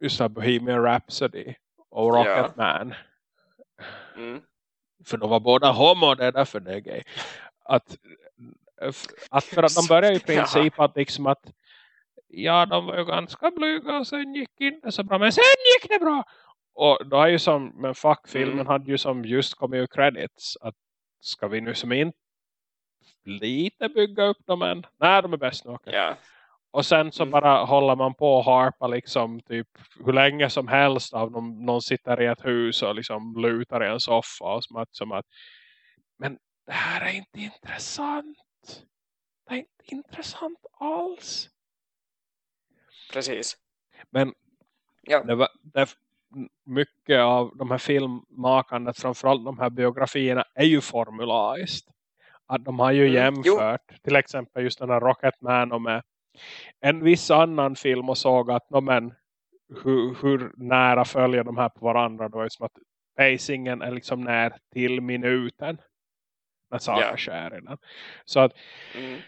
just här Bohemian Rhapsody och Rocketman. Ja. Mm. För de var båda homo, det är därför det är gay. Att, att för att de började i princip att liksom att ja, de var ju ganska blyga och sen gick inte så bra. Men sen gick det bra! Och då är ju som, men fuck, filmen mm. hade ju som just kommit ur credits. Att ska vi nu som inte lite bygga upp dem än? Nej, de är bäst nog. Ja. Och sen så mm. bara håller man på och harpa liksom typ hur länge som helst av någon, någon sitter i ett hus och liksom lutar i en soffa och som att, som att men det här är inte intressant. Det är inte intressant alls. Precis. Men ja. det var, det, mycket av de här filmmakandet, framförallt de här biografierna, är ju formulariskt. Att de har ju mm, jämfört jo. till exempel just den här Rocketman och med en viss annan film och såg att no, men, hur, hur nära följer de här på varandra då som att pacingen är liksom när till minuten när saker yeah. sker i den. Så att mm.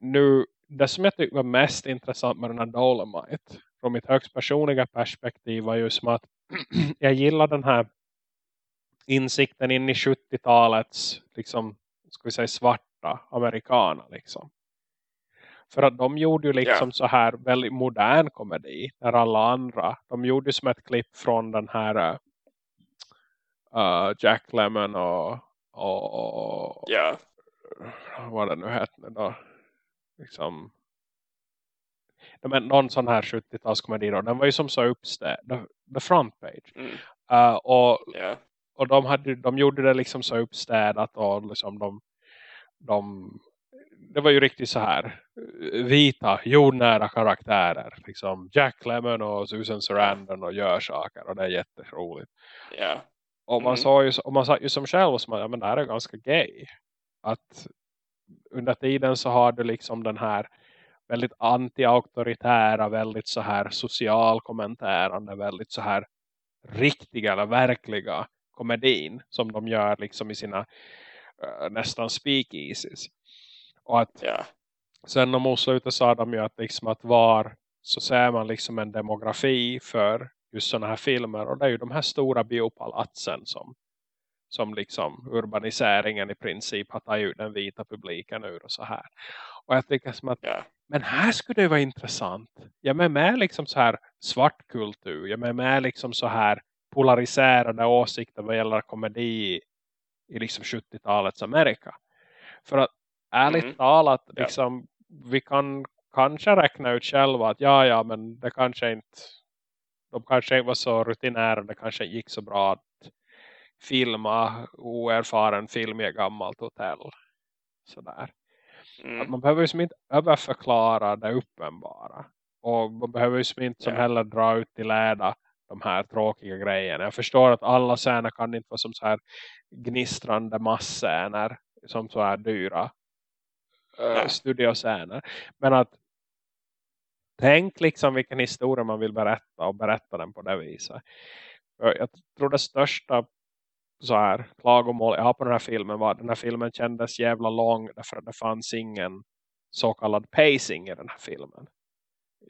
nu, det som jag tycker var mest intressant med den här Dolomite från mitt högst personliga perspektiv var ju som att jag gillar den här insikten in i 70-talets liksom, ska vi säga svarta amerikaner liksom. För att de gjorde ju liksom yeah. så här väldigt modern komedi. När alla andra. De gjorde ju som ett klipp från den här uh, Jack Lemmon och, och yeah. vad det nu hette då. Liksom men någon sån här 70-talskomedi då, den var ju som så uppstäd, the, the front page. Mm. Uh, och, yeah. och de, hade, de gjorde det liksom så uppstädat och liksom de, de det var ju riktigt så här vita, jordnära karaktärer. Liksom Jack Lemmon och Susan Sarandon och gör saker och det är jätteroligt. Yeah. Och man mm. sa ju, och man sa ju som själv som ja, men det här är ganska gay. Att under tiden så har du liksom den här väldigt anti-auktoritära, väldigt så här socialkommentärande, väldigt så här riktiga eller verkliga komedin som de gör liksom i sina uh, nästan speakeasies. Och att yeah. sen mot slutet sa de ju att liksom att var så ser man liksom en demografi för just sådana här filmer. Och det är ju de här stora biopalatsen som, som liksom urbaniseringen i princip har tagit ut den vita publiken ur och så här. Och jag tycker som att yeah. men här skulle det vara intressant. Jag är med liksom så här svart kultur. Jag är med liksom så här polariserade åsikter vad gäller komedi i liksom 70-talets Amerika. För att ärligt mm. talat liksom, ja. vi kan kanske räkna ut själva att ja ja men det kanske inte de kanske inte var så rutinära det kanske gick så bra att filma oerfaren film i ett gammalt hotell sådär mm. att man behöver ju som inte överförklara det uppenbara och man behöver ju som inte som yeah. heller dra ut i läda de här tråkiga grejerna. Jag förstår att alla scener kan inte vara som så här gnistrande masscener som så här dyra uh, studioscener. Men att tänk liksom vilken historia man vill berätta och berätta den på det viset. Jag tror det största så här klagomål jag har på den här filmen var att den här filmen kändes jävla lång därför att det fanns ingen så kallad pacing i den här filmen.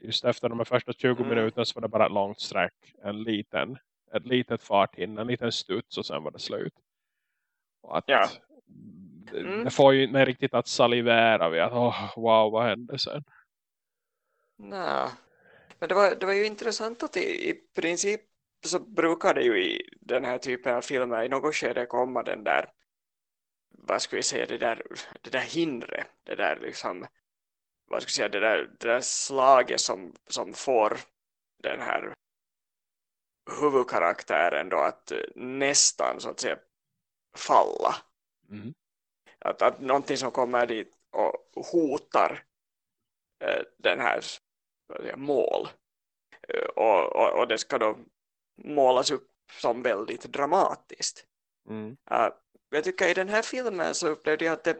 Just efter de första 20 mm. minuterna så var det bara ett långt sträck, en liten, ett litet fart in, en liten studs och sen var det slut. Och att ja. Mm. Det får ju inte riktigt att salivera vid att oh, wow, vad hände sen? Nej. Men det var, det var ju intressant att i, i princip så brukar det ju i den här typen av filmer i något skede komma den där vad ska vi säga, det där, det där hindret, det där liksom vad ska vi säga, det där, det där slaget som, som får den här huvudkaraktären då att nästan så att säga falla. Mm. Att, att någonting som kommer dit och hotar eh, den här säga, mål. Eh, och, och, och det ska då målas upp som väldigt dramatiskt. Mm. Uh, jag tycker i den här filmen så upplevde jag att det,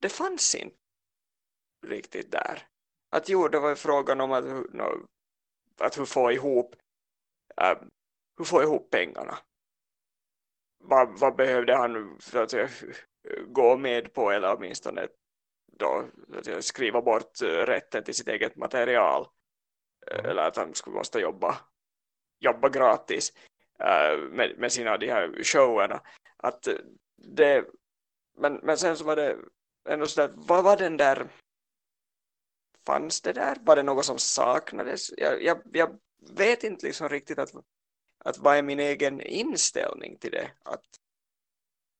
det fanns inte riktigt där. Att jo, det var frågan om att, no, att hur få ihop uh, hur få ihop pengarna. Vad, vad behövde han säga, gå med på eller åtminstone då, skriva bort rätten till sitt eget material. Mm. Eller att han skulle måste jobba jobba gratis uh, med, med sina de här showerna. Att det, men, men sen så var det ändå sådär, vad var den där fanns det där? Var det något som saknades? Jag, jag, jag vet inte liksom riktigt att, att vad är min egen inställning till det? Att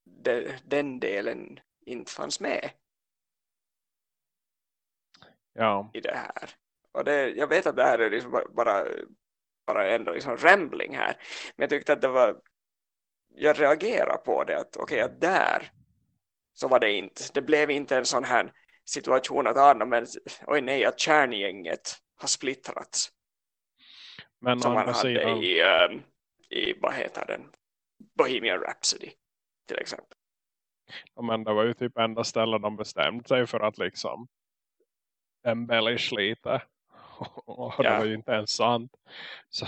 det, den delen inte fanns med. Ja. I det här. Och det, jag vet att det här är liksom bara bara ändå liksom rambling här. Men jag tyckte att det var jag reagerar på det att okej, okay, där så var det inte, det blev inte en sån här situation att ah, men, oj nej, att kärngänget har splittrats. Men som man hade i, um, i vad heter den Bohemian Rhapsody till exempel. Ja, men det var ju typ enda stället de bestämde sig för att liksom embellish lite. Och det Ja. var ju inte ens sant. Så,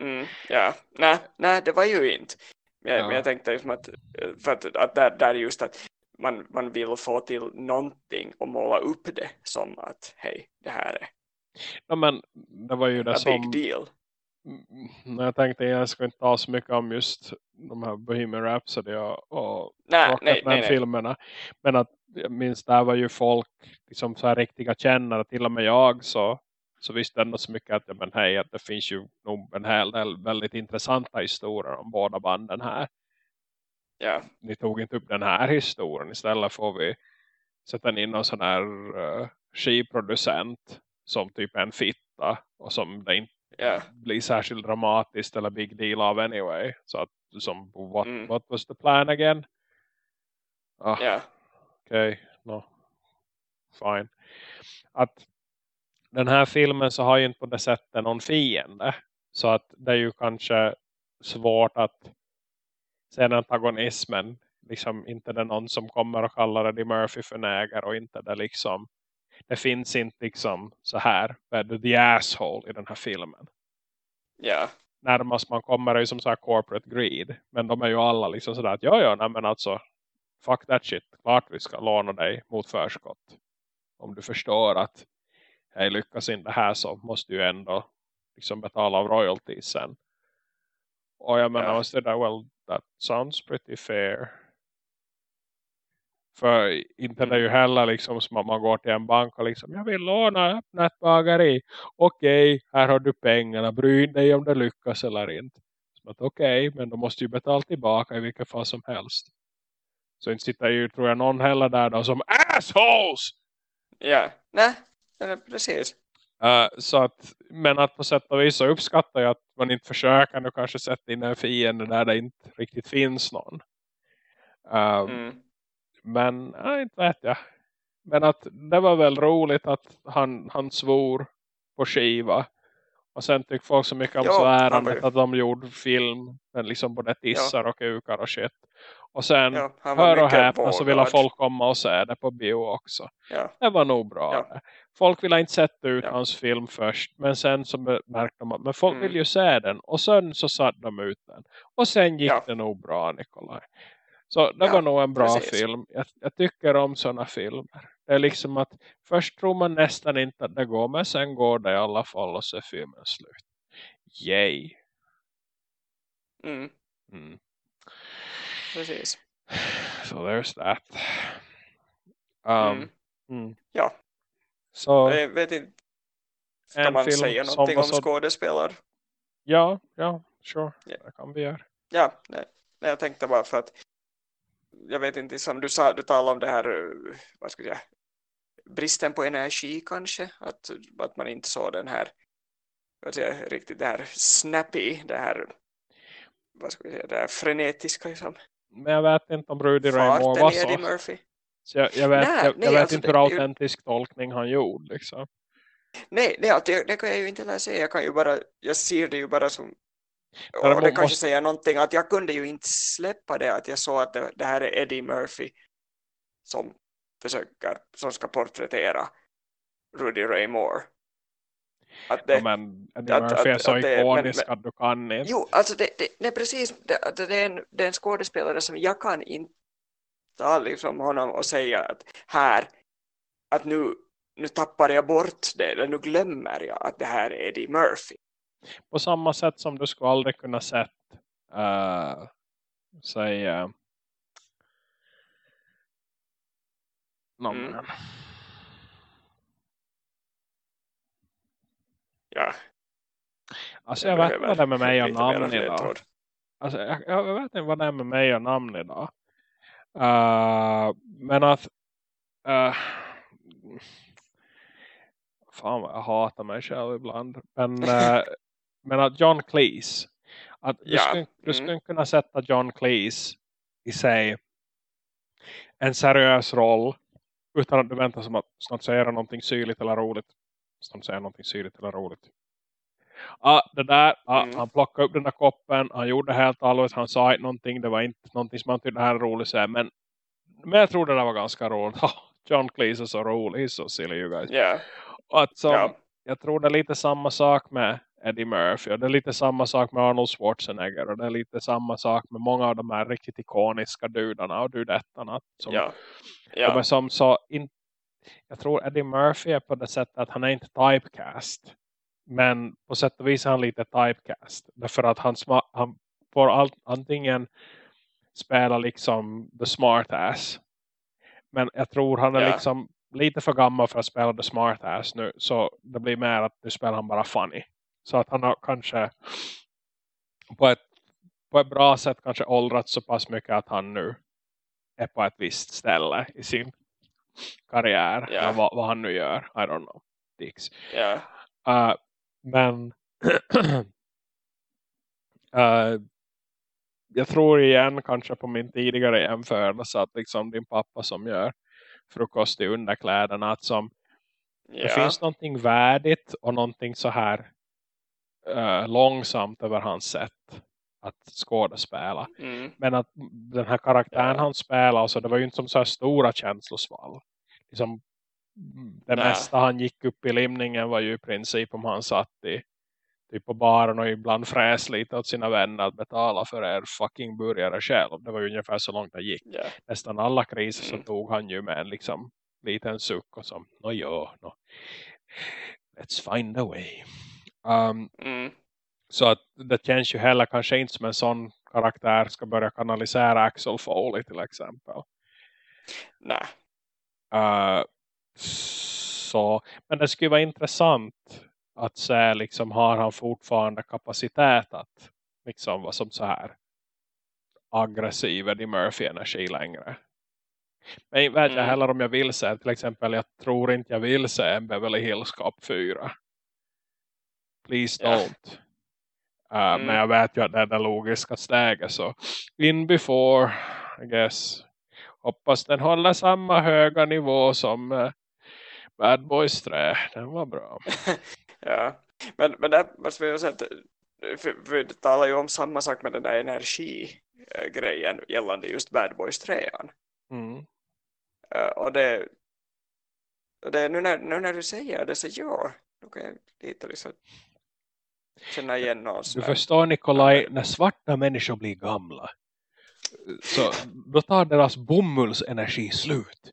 Mm, ja, nej, nej, det var ju inte. Men, jag- Ja. men jag tänkte liksom att, för att, att där, där just att man, man vill få till någonting och måla upp det som att hej, det här är ja, men det var ju det a som... big deal. Mm, när jag tänkte jag ska inte ta så mycket om just de här Bohemian Rhapsody och, och Nej, nej, nej, filmerna. Men att jag minns där var ju folk liksom så här riktiga kännare. Till och med jag så, så visste ändå så mycket att, ja, men hej, att det finns ju nog en hel del väldigt intressanta historier om båda banden här. Ja, ni tog inte upp den här historien. Istället får vi sätta in någon sån här uh, skivproducent som typ en fitta och som det inte ja, blir särskilt dramatiskt eller big deal av anyway. Så att som, what, Mm. what was the plan again? Ah, ja, Okej, no. Fine. Att den här filmen så har ju inte på det sättet någon fiende. Så att det är ju kanske svårt att se antagonismen. Liksom inte det någon som kommer och kallar Eddie Murphy för näger och inte det liksom det finns inte liksom så här the asshole i den här filmen ja, närmast man kommer är ju som så här corporate greed. Men de är ju alla liksom sådär att ja, ja, nej men alltså fuck that shit. Klart vi ska låna dig mot förskott. Om du förstår att jag lyckas inte här så måste du ändå liksom betala av royalties sen. Och jag menar, Ja. ja. så där, well, that sounds pretty fair. För inte det är ju heller liksom som att man går till en bank och liksom, jag vill låna öppna ett bageri. Okej, här har du pengarna. Bry dig om det lyckas eller inte. Som att okej, men då måste ju betala tillbaka i vilket fall som helst. Så inte sitter ju, tror jag, någon heller där då som assholes! ja, nej, precis. Uh, så att, men att på sätt och vis så uppskattar jag att man inte försöker nu kanske sätta in en fiende där det inte riktigt finns någon. Uh, Mm. Men ja, inte vet jag. Men att det var väl roligt att han, han svor på skiva. Och sen tyckte folk så mycket om Ja, så han var ärandet ju- att de gjorde film. Men liksom både tissar och kukar och shit. Och sen, Ja, hör och häpna så ville folk komma och se det på bio också. Ja, Det var nog bra. Ja. Folk ville inte sätta ut Ja. hans film först. Men sen så märkte de att men folk Mm. vill ju se den. Och sen så satte de ut den. Och sen gick Ja. det nog bra Nikolaj. Så det Ja, var nog en bra precis. film. Jag, jag tycker om sådana filmer. Det är liksom att först tror man nästan inte att det går. Men sen går det i alla fall och så är filmen slut. Yay. mm, Mm. precis. So there's that. Um, Mm. mm. Ja, Så jag vet inte. Ska man säga någonting om så- skådespelare? ja, ja, sure. Ja. Det kan vi göra. Ja, nej, nej, jag tänkte bara för att jag vet inte, som du sa, du talade om det här, vad ska jag säga, bristen på energi kanske, att, att man inte såg den här, vad ska jag säga, riktigt det här snappy, det här, vad ska vi säga, det här frenetiska liksom, Men jag vet inte om Rudy Ray Moore farten var så. Murphy. Så jag, jag vet, Nej, jag, nej, jag vet alltså inte hur är ju- autentisk tolkning han gjorde. Liksom. Nej, nej att det, det kan jag ju inte heller säga, jag kan ju bara, jag ser det ju bara som, och det kanske måste- säger någonting, att jag kunde ju inte släppa det, att jag såg att det, det här är Eddie Murphy som försöker, som ska porträttera Rudy Ray Moore. Att det, Ja, men Eddie att- Murphy är att- så att ikonisk men- att du kan inte. Jo, alltså det, det, nej, precis, det, det, är en, det är en skådespelare som jag kan inte ta liksom honom och säga att här, att nu, nu tappar jag bort det, eller nu glömmer jag att det här är Eddie Murphy. På samma sätt som du skulle aldrig kunna sett uh, säg uh, Mm. Ja, Alltså jag vet inte vad det är med mig och namn idag. Alltså, jag, jag vet inte vad det är med mig och namn idag. Uh, men att uh, fan jag hatar mig själv ibland. Men, uh, men att John Cleese att du, Ja, skulle, du mm. skulle kunna sätta John Cleese i sig en seriös roll utan att du väntar som att snart säga någonting syrligt eller roligt. Snart säga någonting syrligt eller roligt. ah, det där, ah, Mm. han plockade upp den där koppen, han gjorde helt allvarligt, han sa inte någonting, det var inte någonting som han tyckte här är roligt säga, men, men jag tror det där var ganska roligt. John Cleese är så rolig, so silly you guys. Och att som, ja, jag tror det är lite samma sak med Eddie Murphy. Och det är lite samma sak med Arnold Schwarzenegger. Och det är lite samma sak med många av de här riktigt ikoniska dudarna och dudettarna som ja, de är ja, som så in, jag tror Eddie Murphy är på det sättet att han är inte typecast men på sätt och vis är han lite typecast. Därför att han, han får all, antingen spela liksom the smart ass men jag tror han är Ja. liksom lite för gammal för att spela the smart ass nu så det blir mer att nu spelar han bara funny så att han har kanske på ett, på ett bra sätt kanske åldrats så pass mycket att han nu är på ett visst ställe i sin karriär. Eller vad, vad han nu gör. I don't know. Dicks. ja, Uh, men uh, jag tror igen kanske på min tidigare jämförelse att liksom din pappa som gör frukost i underkläderna att som det ja, finns någonting värdigt och någonting så här uh, långsamt över hans sätt att skådespela. mm, Men att den här karaktären Ja. han spelar, alltså, det var ju inte som så här stora känslosvall. Liksom, det Nej. mesta han gick upp i limningen var ju i princip om han satt i typ på baren och ibland fräs lite åt sina vänner att betala för er fucking burgare själv. Det var ju ungefär så långt det gick. ja, Nästan alla kriser så Mm. tog han ju med en liksom liten suck och som, no ja, no. let's find a way. Um, mm, så att det känns ju heller kanske inte som en sån karaktär ska börja kanalisera Axel Foley till exempel. nej, Uh, så, men det skulle vara intressant att se liksom har han fortfarande kapacitet att liksom vara som så här aggressiv Eddie Murphy-energi längre. Men jag vet Mm. heller om jag vill se till exempel jag tror inte jag vill se en Beverly Hills Cop 4. Please don't. Uh, Mm. Men jag vet ju att det är det logiska steget så in before I guess hoppas den håller samma höga nivå som uh, Bad Boys 3. Den var bra. ja. Men, men där måste vi ju säga att för, för vi talar ju om samma sak med den där energigrejen gällande just Bad Boys 3. Mm. Uh, och det, och det nu, när, nu när du säger det så ja, då kan jag lite liksom känna igen någon Du förstår Nikolaj, när svarta människor blir gamla så då tar deras bomullsenergi slut.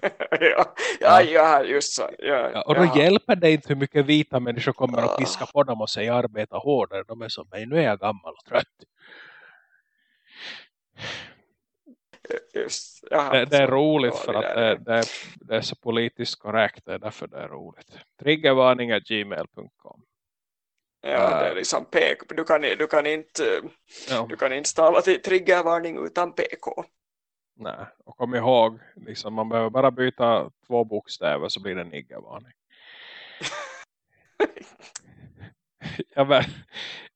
ja, ja, ja, just så. Ja, Ja, och då ja. hjälper det inte hur mycket vita människor kommer Ah. att piska på dem och säga arbeta hårdare. De är som mig, nu är jag gammal och trött. Just, Det, det är roligt för att det, det, är- det är så politiskt korrekt. Det är därför det är roligt. Triggervarning.gmail.com Ja, det är liksom PK. Du kan, du kan inte ja, du kan inte stava till triggervarning utan PK. nej. Och kom ihåg, liksom, man behöver bara byta två bokstäver så blir det niggervarning. ja, men,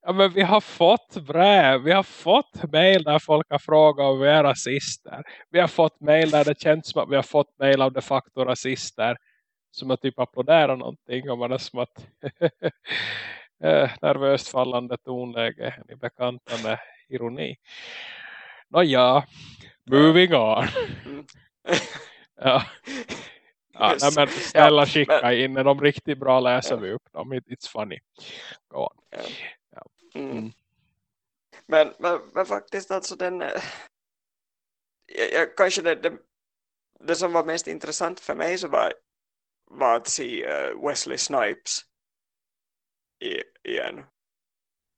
ja, men vi har fått brev. Vi har fått mejl där folk har frågat om vi är rasister. Vi har fått mejl där det känns som att vi har fått mejl av de facto rasister. Som att typ applådera någonting. Och man är som att eh, nervöst fallande tonläge. Är ni bekanta med ironi? Nåja, moving on. Mm. Ja. Ja, nej, men snälla Ja, skicka men- in. Är de riktigt bra läser Ja. vi upp dem. It, it's funny. Go on. Mm. Mm. Men, men, men faktiskt alltså den eh, jag, jag, kanske det, det, det som var mest intressant för mig så var, var att se eh, Wesley Snipes i, i en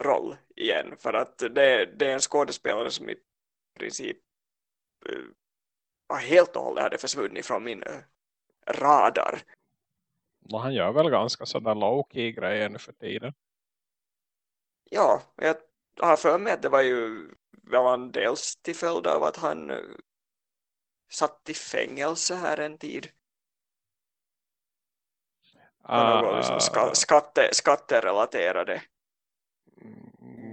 roll igen för att det, det är en skådespelare som i princip var helt och hållet hade försvunnit från min eh, radar. Och han gör väl ganska sådär low-key grejer nu för tiden. Ja, jag har för mig att det var ju väl en dels till följd av att han eh, satt i fängelse här en tid. För något liksom ska, skatte, skatterelaterade.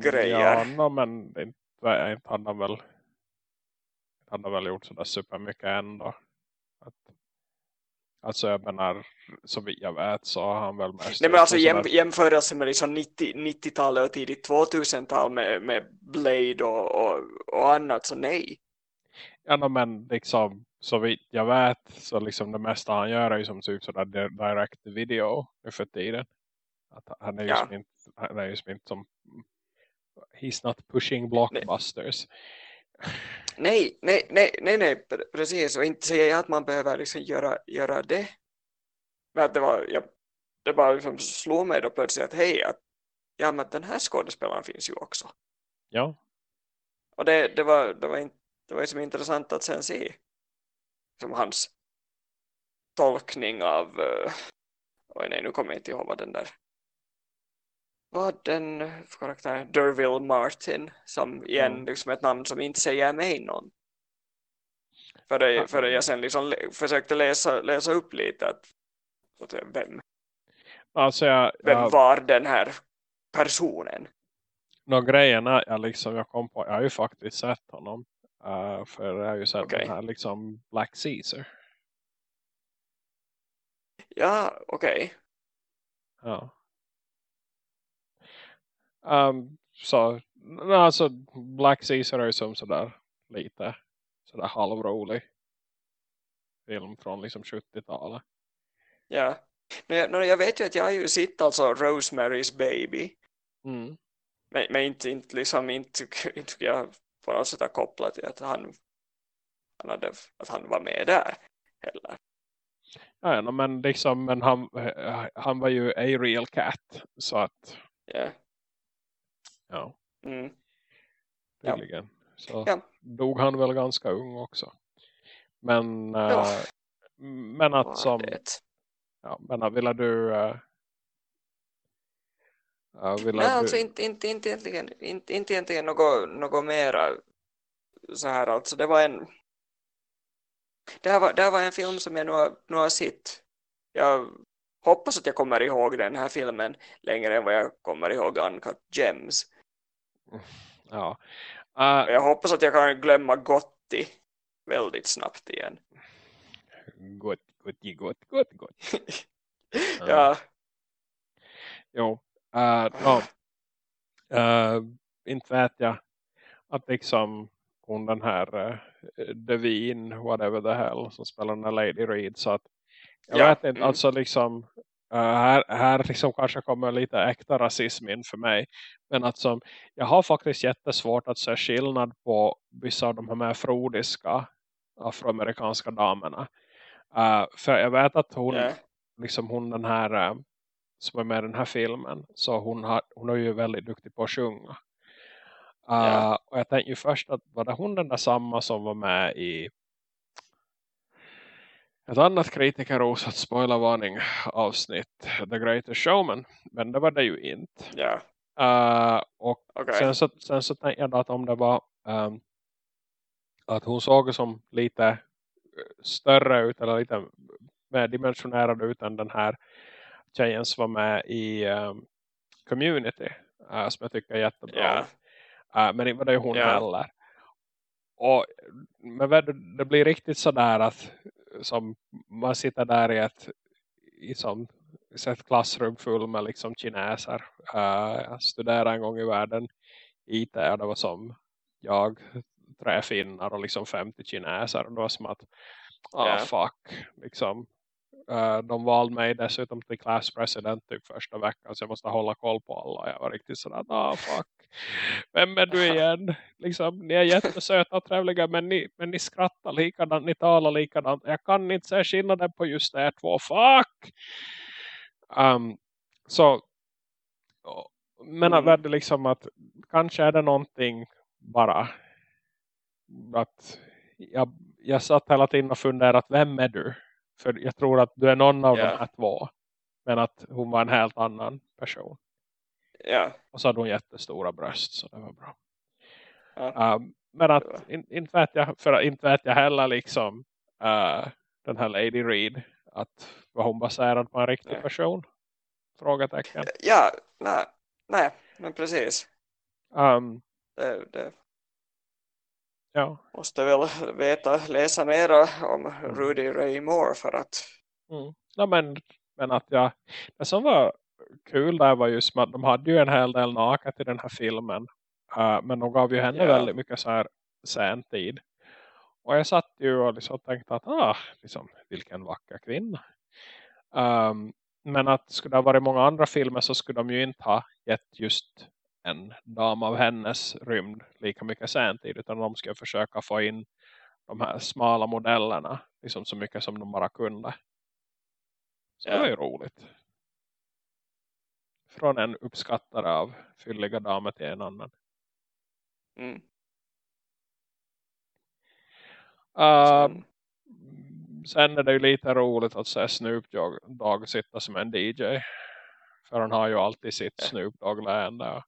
Grejer. Ja, no, men inte, inte han har väl han har väl gjort sådär supermycket ändå. Att, Alltså jag menar, så vitt jag vet så har han väl mest... Nej men alltså jäm, jämförelse med liksom 90, 90-talet och tidigt 2000-tal med, med Blade och, och, och annat så nej. Ja no, men liksom så vitt jag vet så liksom det mesta han gör är ju som typ sådär di- direct video nu för tiden. Att han är ju Ja. som inte, han är ju som inte som he's not pushing blockbusters. Nej, nej, nej, nej, nej, pre- precis. Och inte säger jag att man behöver liksom göra, göra det. Men det var, jag, det bara liksom slår mig då plötsligt att hej, att ja men den här skådespelaren finns ju också. Ja, Och det, det var, det var, inte, det var liksom intressant att sen se som hans tolkning av, uh, oj nej nu kommer jag inte ihåg vad den där vad den karaktären, Derville Martin som igen Mm. liksom ett namn som inte säger mig någon. För det, för det jag sen liksom försökte läsa, läsa upp lite att, att vem, alltså jag, vem jag, var den här personen? nå, grejen är jag liksom, jag kom på, jag har ju faktiskt sett honom. Uh, för jag har ju sett Okej. den här liksom Black Caesar. Ja, okej. Ja. Um, så, alltså Black Caesar är ju som sådär lite sådär halvrolig film från liksom 70-talet. Ja. Men jag, jag vet ju att jag har ju sett alltså Rosemary's Baby. Mm. Men, men inte, inte liksom inte, inte jag på något sätt kopplat till att han, han hade, att han var med där heller. Ja, no, men liksom, men han, han var ju a real cat. Så att, Ja. ja, Mm. Ja. tydligen. Så Ja. dog han väl ganska ung också. Men, Ja. eh, men att som, det. ja, men att ville du, uh, ville Nej, du alltså inte, inte, inte, egentligen, inte, inte egentligen något, något mera så här alltså. Det var en det här var, det här var en film som jag nu har, nu har sett. Jag hoppas att jag kommer ihåg den här filmen längre än vad jag kommer ihåg Uncut Gems. ja. Eh, Och jag hoppas att jag kan glömma Gotti väldigt snabbt igen. gott, gott, gott, gott, gott. ja, Jo. Uh, no. uh, inte vet jag att liksom hon den här uh, Devine, whatever the hell, som spelar den här Lady Reed. Så att jag Ja, vet inte, mm. alltså liksom uh, här, här liksom kanske kommer lite äkta rasism in för mig. Men att som, jag har faktiskt jättesvårt att se skillnad på vissa av de här mer frodiska afroamerikanska damerna. Uh, för jag vet att hon, ja, liksom hon den här eh, som är med i den här filmen så hon, har, hon är ju väldigt duktig på att sjunga. Uh, Ja. Och jag tänkte ju först att var det hon den där samma som var med i ett annat kritikerrosat spoilervarning avsnitt The Greatest Showman. Men det var det ju inte. ja, Uh, och okej. sen, så, sen så tänkte jag att om det var ehm, att hon såg som lite eh, större ut eller lite mer dimensionerad ut än den här som var med i ehm, Community eh, som jag tycker är jättebra. Ja, Eh, men inte var det ju hon Ja. heller. Och, men det, det blir riktigt sådär att som man sitter där i ett i som i ett klassrum full med liksom kineser. Uh, jag studerade en gång i världen IT och det var som jag, tre finnar och liksom 50 kineser. Och det var som att, ah Ja. fuck, liksom. Uh, de valde mig dessutom till class president typ första veckan så jag måste hålla koll på alla. Jag var riktigt sådär, ah fuck. Vem är du igen? Liksom, ni är jättesöta och trevliga men ni, men ni skrattar likadant, ni talar likadant. Jag kan inte se skillnaden på just er två. Fuck! Um, så men Mm. det liksom att kanske är det någonting bara att jag, jag satt hela tiden och funderade att vem är du? För jag tror att du är någon av Ja. de här två. Men att hon var en helt annan person. ja, Och så hade hon jättestora bröst så det var bra. Ja. Um, men att in, inte, vet jag, för inte vet jag heller liksom uh, den här Lady Reed att var hon baserad på en riktig Nej. person? Frågetecken. ja, nej, nej, men precis. Um, Det, det ja. måste väl veta, läsa mera om Rudy Ray Moore för att Mm. Ja, men, men att jag, det som var kul där var just att de hade ju en hel del naket i den här filmen. Uh, men de gav ju henne yeah. väldigt mycket så här sen tid. Och jag satt ju och liksom tänkte att ah, liksom, vilken vacker kvinna. Um, men att skulle det ha varit många andra filmer så skulle de ju inte ha gett just en dam av hennes rymd lika mycket sen tid. Utan de skulle försöka få in de här smala modellerna liksom så mycket som de bara kunde. Så ja. det var ju roligt. Från en uppskattare av fylliga damer till en annan. Mm. Uh, sen är det ju lite roligt att se Snoop Dogg sitta som en DJ. För han har ju alltid sitt Snoop Dogg-läende.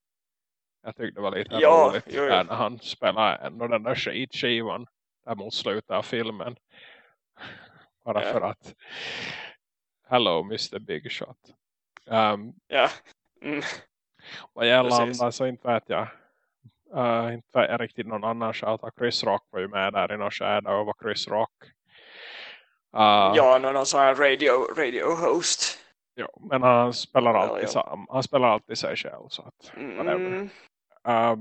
Jag tyckte det var lite ja, roligt jo, jo. när han spelar ändå den där skitskivan där mot slutet av filmen. Bara ja. för att Hello Mr. Big Shot. Um, ja. Mm. Vad gäller andra så inte vet jag. Uh, inte vet jag riktigt någon annan shout. Chris Rock var ju med där i någon skärde och var Chris Rock. Uh, ja, någon sån här radio, radio host. Ja, men han spelar alltid ja, ja. han spelar alltid sig själv så att mm. Uh,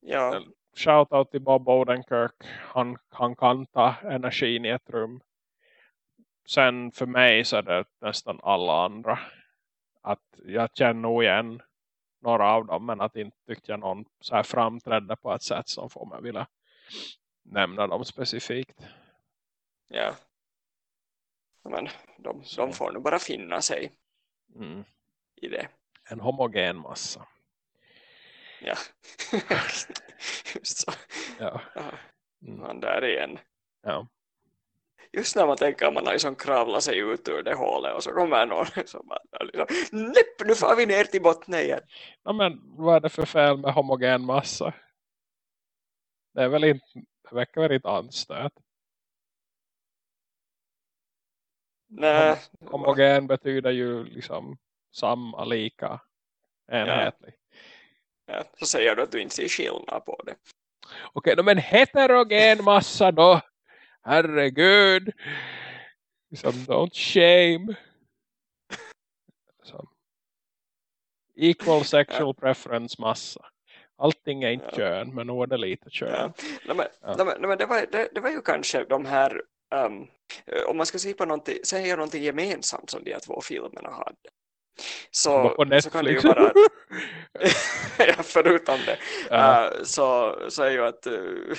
ja. Shoutout till Bob Odenkirk. Han, han kan ta energin i ett rum. Sen för mig så är det nästan alla andra. Att jag känner nog igen några av dem. Men att inte tyckte jag någon så här framträdde på ett sätt som får mig vilja nämna dem specifikt. Ja. Men de, de får nog bara finna sig mm. i det. En homogen massa. Ja. Just så. Ja. Mm. Han där igen. Ja. Just när man tänker att man har liksom kravlat sig ut ur det hålet och så kommer någon som bara liksom, Näpp, nu får vi ner till botten igen. Ja, men vad är det för fel med homogen massa? Det är väl inte, det verkar väl inte anstöt. Nej. Homogen betyder ju liksom samma, lika, enhetlig. Ja. Ja. så säger du att du inte ser skillnad på det. Okej, okay, men heterogen massa då? Herregud. Liksom, don't shame. Så. Equal sexual preference massa. Allting är inte ja. kön, men nog är det lite kön. Ja. Nej, men, ja. nej, men det, var, det, det var ju kanske de här um, om man ska säga, på någonting, säga någonting gemensamt som de här två filmerna hade. Så, så kan det ju vara förutom det ja. uh, så, så är ju att uh,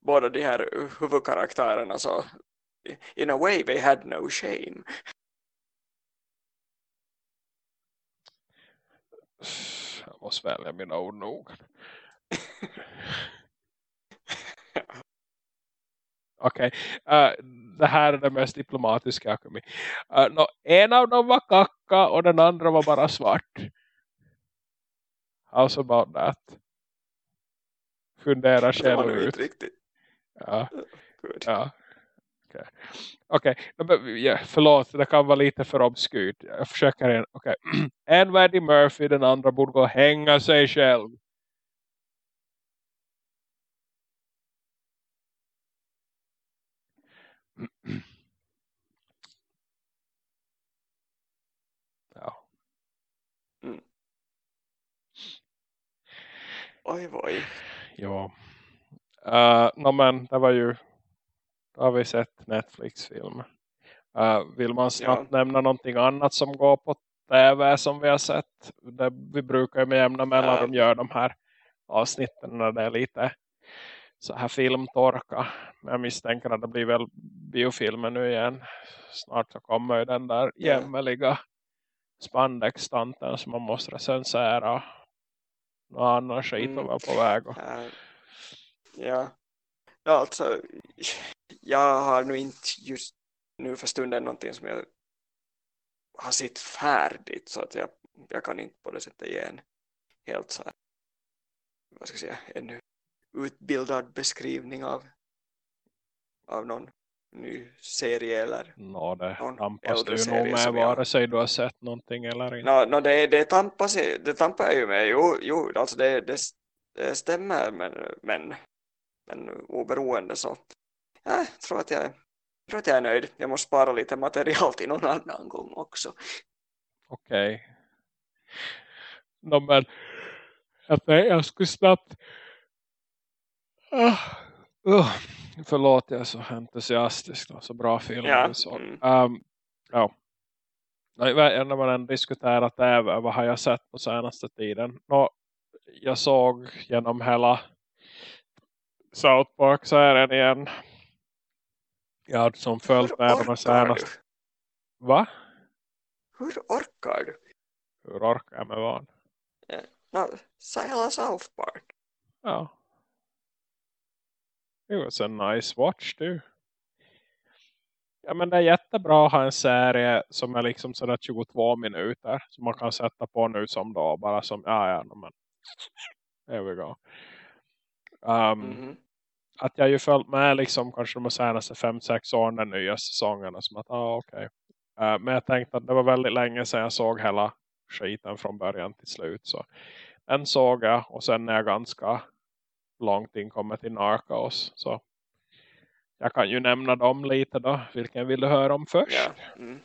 båda de här huvudkaraktärerna så in a way they had no shame. Jag måste välja mina ord nog. Okej, okay. uh, det här är det mest diplomatiska jag kommit. Uh, no, en av dem var kacka och den andra var bara svart. How's about that? Fundera själv ut. Riktigt. Ja. Good. ja. Okej, okay. okay. ja, förlåt, det kan vara lite för obskyrt. Jag försöker igen. Okay. en var Eddie Murphy, den andra borde gå och hänga sig själv. Ja. Mm. Oj, oj. Ja. Uh, no, men det var ju då har vi sett Netflix-film. Uh, vill man snabbt ja. nämna någonting annat som går på tv som vi har sett? Det, vi brukar ju med jämna mellanrum ja. göra de här avsnitten när det är lite så här filmtorka. Men jag misstänker att det blir väl biofilmer nu igen. Snart så kommer ju den där jämmeliga spandex-stanten som man måste recensera. Någon annan skit mm. var på väg. Och... Ja. ja, alltså jag har nu inte just nu för stunden någonting som jag har sett färdigt så att jag, jag kan inte på det sättet ge en helt så här, vad ska jag säga, en utbildad beskrivning av, av någon ny serie eller no, det tampas du nog med vare sig du har sett någonting eller inte. No, no, det, det, tampas, det tampar jag ju med, jo, jo alltså det, det, det stämmer men, men, men oberoende så jag tror att jag tror att jag är nöjd. Jag måste spara lite material till någon annan gång också. Okej. Okay. No, men jag, jag skulle snabbt uh, uh, förlåt jag är så entusiastisk och så bra film ja. så, um, ja. när man än diskuterat det vad har jag sett på senaste tiden Nå, jag såg genom hela South Park-serien igen jag har som följt med de senaste va? hur orkar du? hur orkar jag med vad? Yeah. No, hela South Park ja It was a nice watch du. Ja men det är jättebra att ha en serie som är liksom sådär 22 minuter. Som man kan sätta på nu som då. Bara som, ja ja men. There we go. Um, mm -hmm. Att jag ju följt med liksom kanske de senaste 5-6 åren den nya säsongerna. Som att, ah okej. Okay. Uh, men jag tänkte att det var väldigt länge sedan jag såg hela skiten från början till slut. Så den såg jag och sen är jag ganska långt in kommer till Narcos. Så jag kan ju nämna dem lite då. Vilken vill du höra om först? Ja. Mm.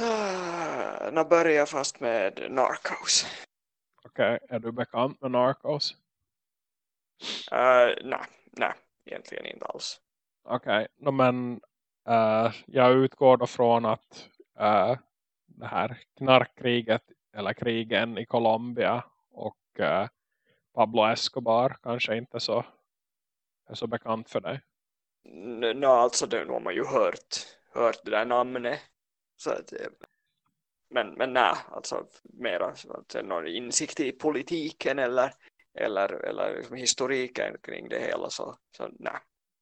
Uh, nu börjar jag fast med Narcos. Okej, okay. är du bekant med Narcos? Uh, nej, nej, egentligen inte alls. Okej, okay. men uh, jag utgår då från att uh, det här knarkkriget eller krigen i Colombia och uh, Pablo Escobar kanske inte så är så bekant för dig? No, alltså det har man ju hört, hört det där namnet. Så att, eh, men, men nej, alltså mera att någon insikt i politiken eller, eller, eller liksom historiken kring det hela så, så nej.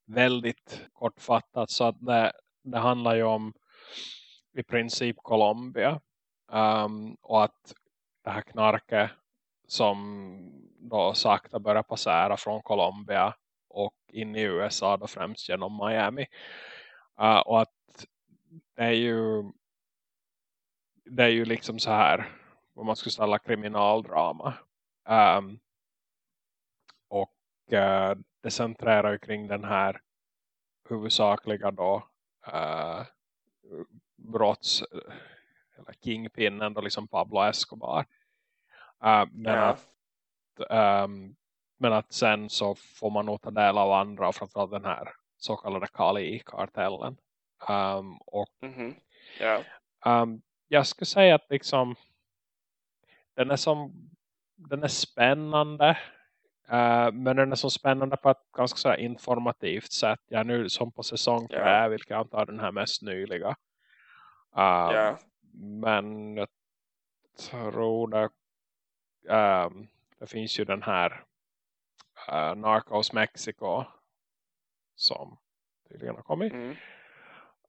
Väldigt kortfattat så att det, det handlar ju om i princip Colombia um, och att det här knarket som då sakta börjar passera från Colombia och in i USA då främst genom Miami. Uh, och att det är ju det är ju liksom så här vad man skulle ställa kriminaldrama. Um, och uh, det centrerar ju kring den här huvudsakliga då uh, brotts eller kingpinnen då liksom Pablo Escobar. Uh, men, ja. att, um, men att sen så får man nog ta del av andra och framförallt den här så kallade Kali-kartellen. Um, och mm -hmm. yeah. um, jag skulle säga att liksom den är som den är spännande uh, men den är så spännande på ett ganska så informativt sätt. Jag är nu som på säsong 3 yeah. vilket jag antar den här mest nyliga. Um, yeah. Men jag tror det um, det finns ju den här uh, Narcos Mexico som tydligen har kommit. Mm.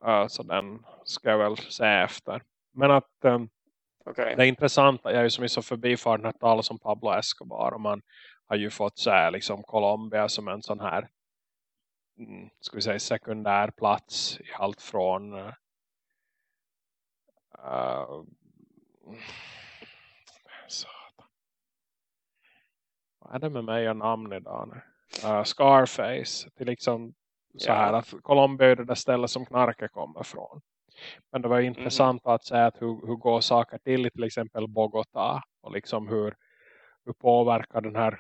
Uh, så den ska jag väl se efter. Men att um, okay. det intressanta, jag är ju som är så förbifaren att tala som Pablo Escobar och man har ju fått se liksom Colombia som en sån här mm, ska vi säga sekundär plats i allt från uh, vad är det med mig och namn idag nu? Uh, Scarface till liksom så här att Colombia är det där stället som knarket kommer från. Men det var mm. intressant mm. att säga att hur, hur går saker till i till exempel Bogotá och liksom hur, hur påverkar den här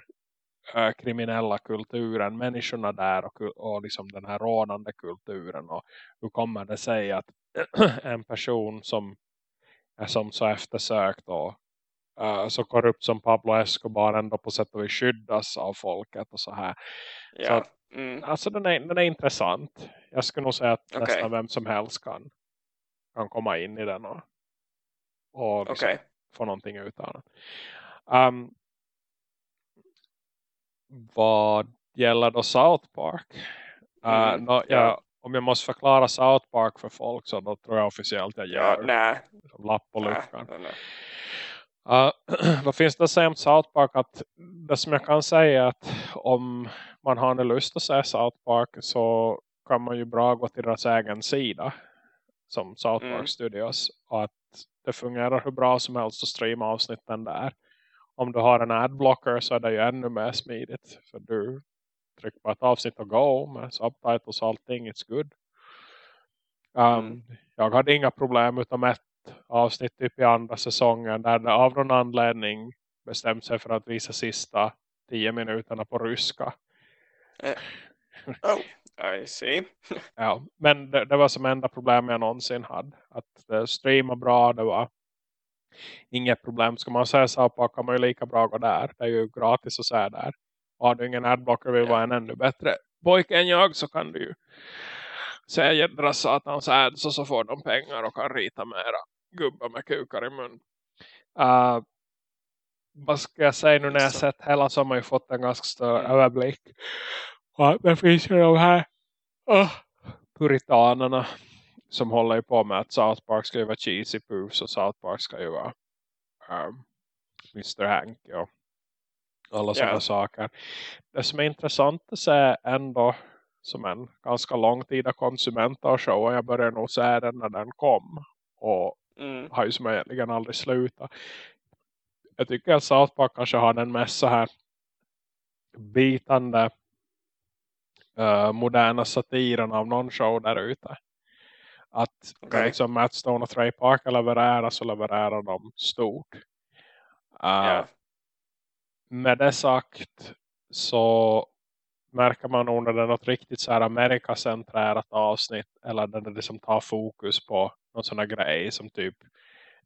äh, kriminella kulturen människorna där och, och liksom den här rådande kulturen och hur kommer det sig att en person som är som så eftersökt och uh, så korrupt som Pablo Escobar ändå på sätt och vis skyddas av folket och så här. Ja. Så att, mm. Alltså den är, den är intressant. Jag skulle nog säga att okay. nästan vem som helst kan, kan komma in i den och, och liksom okay. få någonting ut av den. Um, vad gäller då South Park? Uh, mm, no, ja. om jag måste förklara South Park för folk så då tror jag officiellt jag gör ja, nej. lapp på luckan. Nej, nej, Uh, vad finns det att säga om South Park? Att det som jag kan säga är att om man har en lust att se South Park så kan man ju bra gå till deras egen sida som South Park mm. Studios och att det fungerar hur bra som helst att streama avsnitten där. Om du har en adblocker så är det ju ännu mer smidigt för du tryck på ett avsnitt och go med subtitles och allting, it's good. Um, mm. Jag hade inga problem utom ett avsnitt typ i andra säsongen där det av någon anledning bestämt sig för att visa sista tio minuterna på ryska. Uh, oh, I see. ja, men det, det, var som enda problem jag någonsin hade. Att det streamade bra, det var inget problem. Ska man säga så på kan man ju lika bra gå där. Det är ju gratis att säga där. Och har du ingen adblocker vill vara en ännu bättre pojke än jag så kan du ju säga jädra satans ads och så får de pengar och kan rita mera gubbar med kukar i mun. Uh, vad ska jag säga nu när jag sett hela så har man ju fått en ganska mm. överblick. Och det finns ju de här uh, puritanerna som håller på med att South Park ska ju vara cheesy poofs och South Park ska ju vara um, ehm, Mr. Hank och alla sådana yeah. saker. Det som är intressant att se ändå som en ganska långtida konsument av showen. Jag började nog se den när den kom. Och mm. har ju som egentligen aldrig slutat. Jag tycker att South Park kanske har den mest så här bitande uh, moderna satiren av någon show där ute. Att okay. liksom Matt Stone och Trey Parker levererar så levererar de stort. Uh, yeah. Med det sagt så märker man nog när det är något riktigt så här Amerikacentrerat avsnitt eller när det liksom tar fokus på någon sån här grej som typ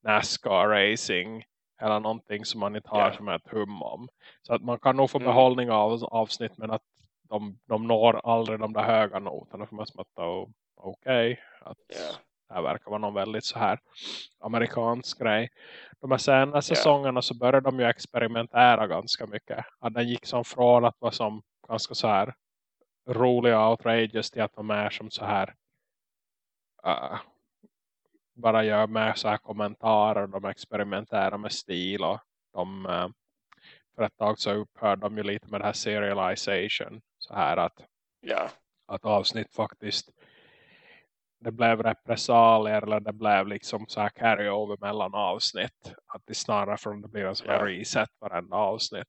NASCAR racing eller någonting som man inte har yeah. som ett hum om. Så att man kan nog få mm. behållning av avsnitt men att de, de når aldrig de där höga noterna för man som att okej okay, att yeah. det här verkar vara någon väldigt så här amerikansk grej. De här senare säsongerna så började de ju experimentera ganska mycket. Att den gick som från att vara som ganska så här roliga outrageous till att de är som så här uh, bara gör med så här kommentarer de experimenterar med stil och de uh, för ett tag så upphörde de ju lite med det här serialization så här att, yeah. att avsnitt faktiskt det blev repressalier eller det blev liksom så här carryover mellan avsnitt att det snarare från det blir en sån här yeah. reset varenda avsnitt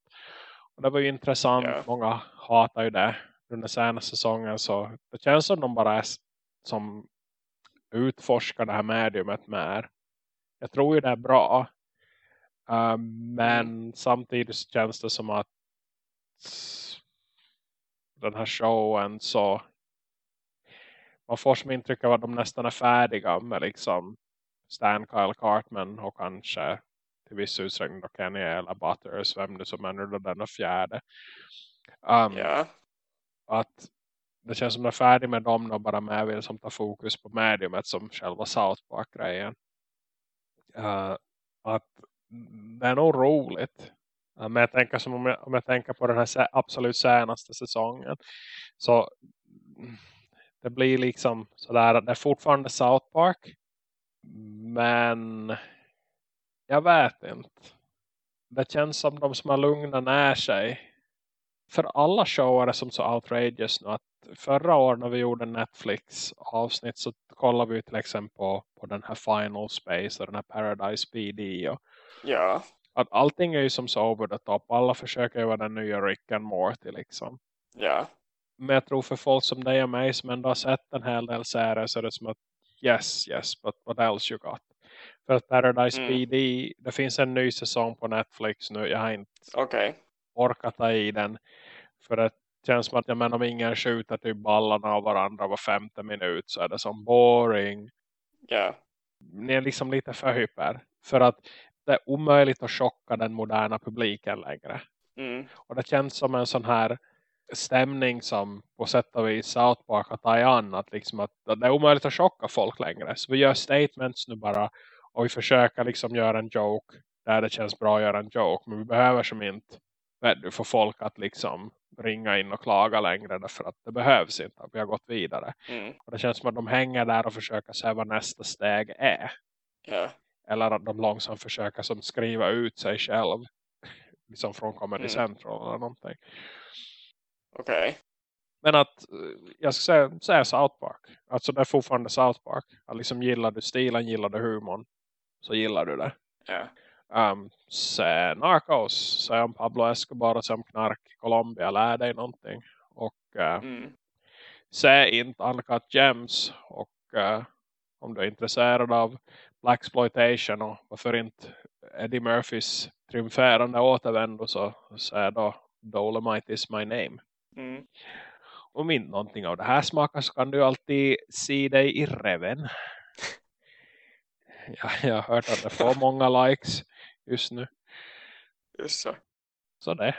och det var ju intressant. Yeah. Många hatar ju det under senaste säsongen. Så det känns som de bara är som utforskar det här mediumet mer. Jag tror ju det är bra. Uh, men mm. samtidigt känns det som att den här showen så man får som intryck av att de nästan är färdiga med liksom Stan Kyle Cartman och kanske till viss utsträckning då Kenny eller Butters, vem det som är nu då denna fjärde. Um, ja. Att det känns som att det är färdig med dem och bara med vill liksom som tar fokus på mediumet som själva South Park-grejen. Uh, att det är nog roligt. Uh, men jag tänker som om jag, om jag tänker på den här absolut senaste säsongen. Så det blir liksom sådär att det är fortfarande South Park. Men jag vet inte. Det känns som de som har lugnat ner sig. För alla shower är som så outrageous nu. Att förra året när vi gjorde Netflix avsnitt så kollade vi till exempel på, på den här Final Space och den här Paradise PD. Och ja. Att allting är ju som så over the top. Alla försöker ju vara den nya Rick and Morty liksom. Ja. Men jag tror för folk som dig och mig som ändå har sett en hel del serier så är det som att yes, yes, but what else you got? För att Paradise mm. PD, det finns en ny säsong på Netflix nu. Jag har inte okay. orkat ta i den. För det känns som att jag menar, om ingen skjuter typ ballarna av varandra var femte minut så är det som boring. Ja. Yeah. Ni är liksom lite för hyper. För att det är omöjligt att chocka den moderna publiken längre. Mm. Och det känns som en sån här stämning som på sätt och vis South Park har tagit an. Att, liksom att det är omöjligt att chocka folk längre. Så vi gör statements nu bara och vi försöker liksom göra en joke där det känns bra att göra en joke. Men vi behöver som inte du få folk att liksom ringa in och klaga längre därför att det behövs inte. Vi har gått vidare. Mm. Och det känns som att de hänger där och försöker se vad nästa steg är. Yeah. Eller att de långsamt försöker som skriva ut sig själv. Liksom från Comedy mm. Central eller någonting. Okej. Okay. Men att eh, jag ska säga, säga South Park. Alltså det är fortfarande South Park. Att liksom gillar du stilen, gillar du humorn så gillar du det. Ja. Um, se Narcos, se om Pablo Escobar och se om knark i Colombia, lär dig någonting. Och uh, Mm. se inte Uncut Gems. Och uh, om du är intresserad av Black exploitation och varför inte Eddie Murphys triumferande återvändo så, är då Dolomite is my name. Mm. Om inte någonting av det här smakar så kan du alltid se dig i reven. Ja, jag har hört att det får många likes just nu. Just så. Så det.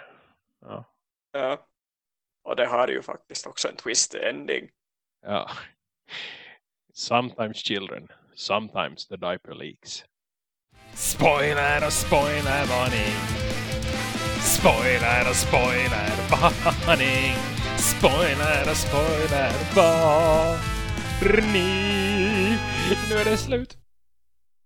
Ja. Ja. Och det har ju faktiskt också en twist ending. ja. Sometimes children, sometimes the diaper leaks. Spoiler och spoiler varning. Spoiler och spoiler varning. Spoiler och spoiler varning. Nu är det slut.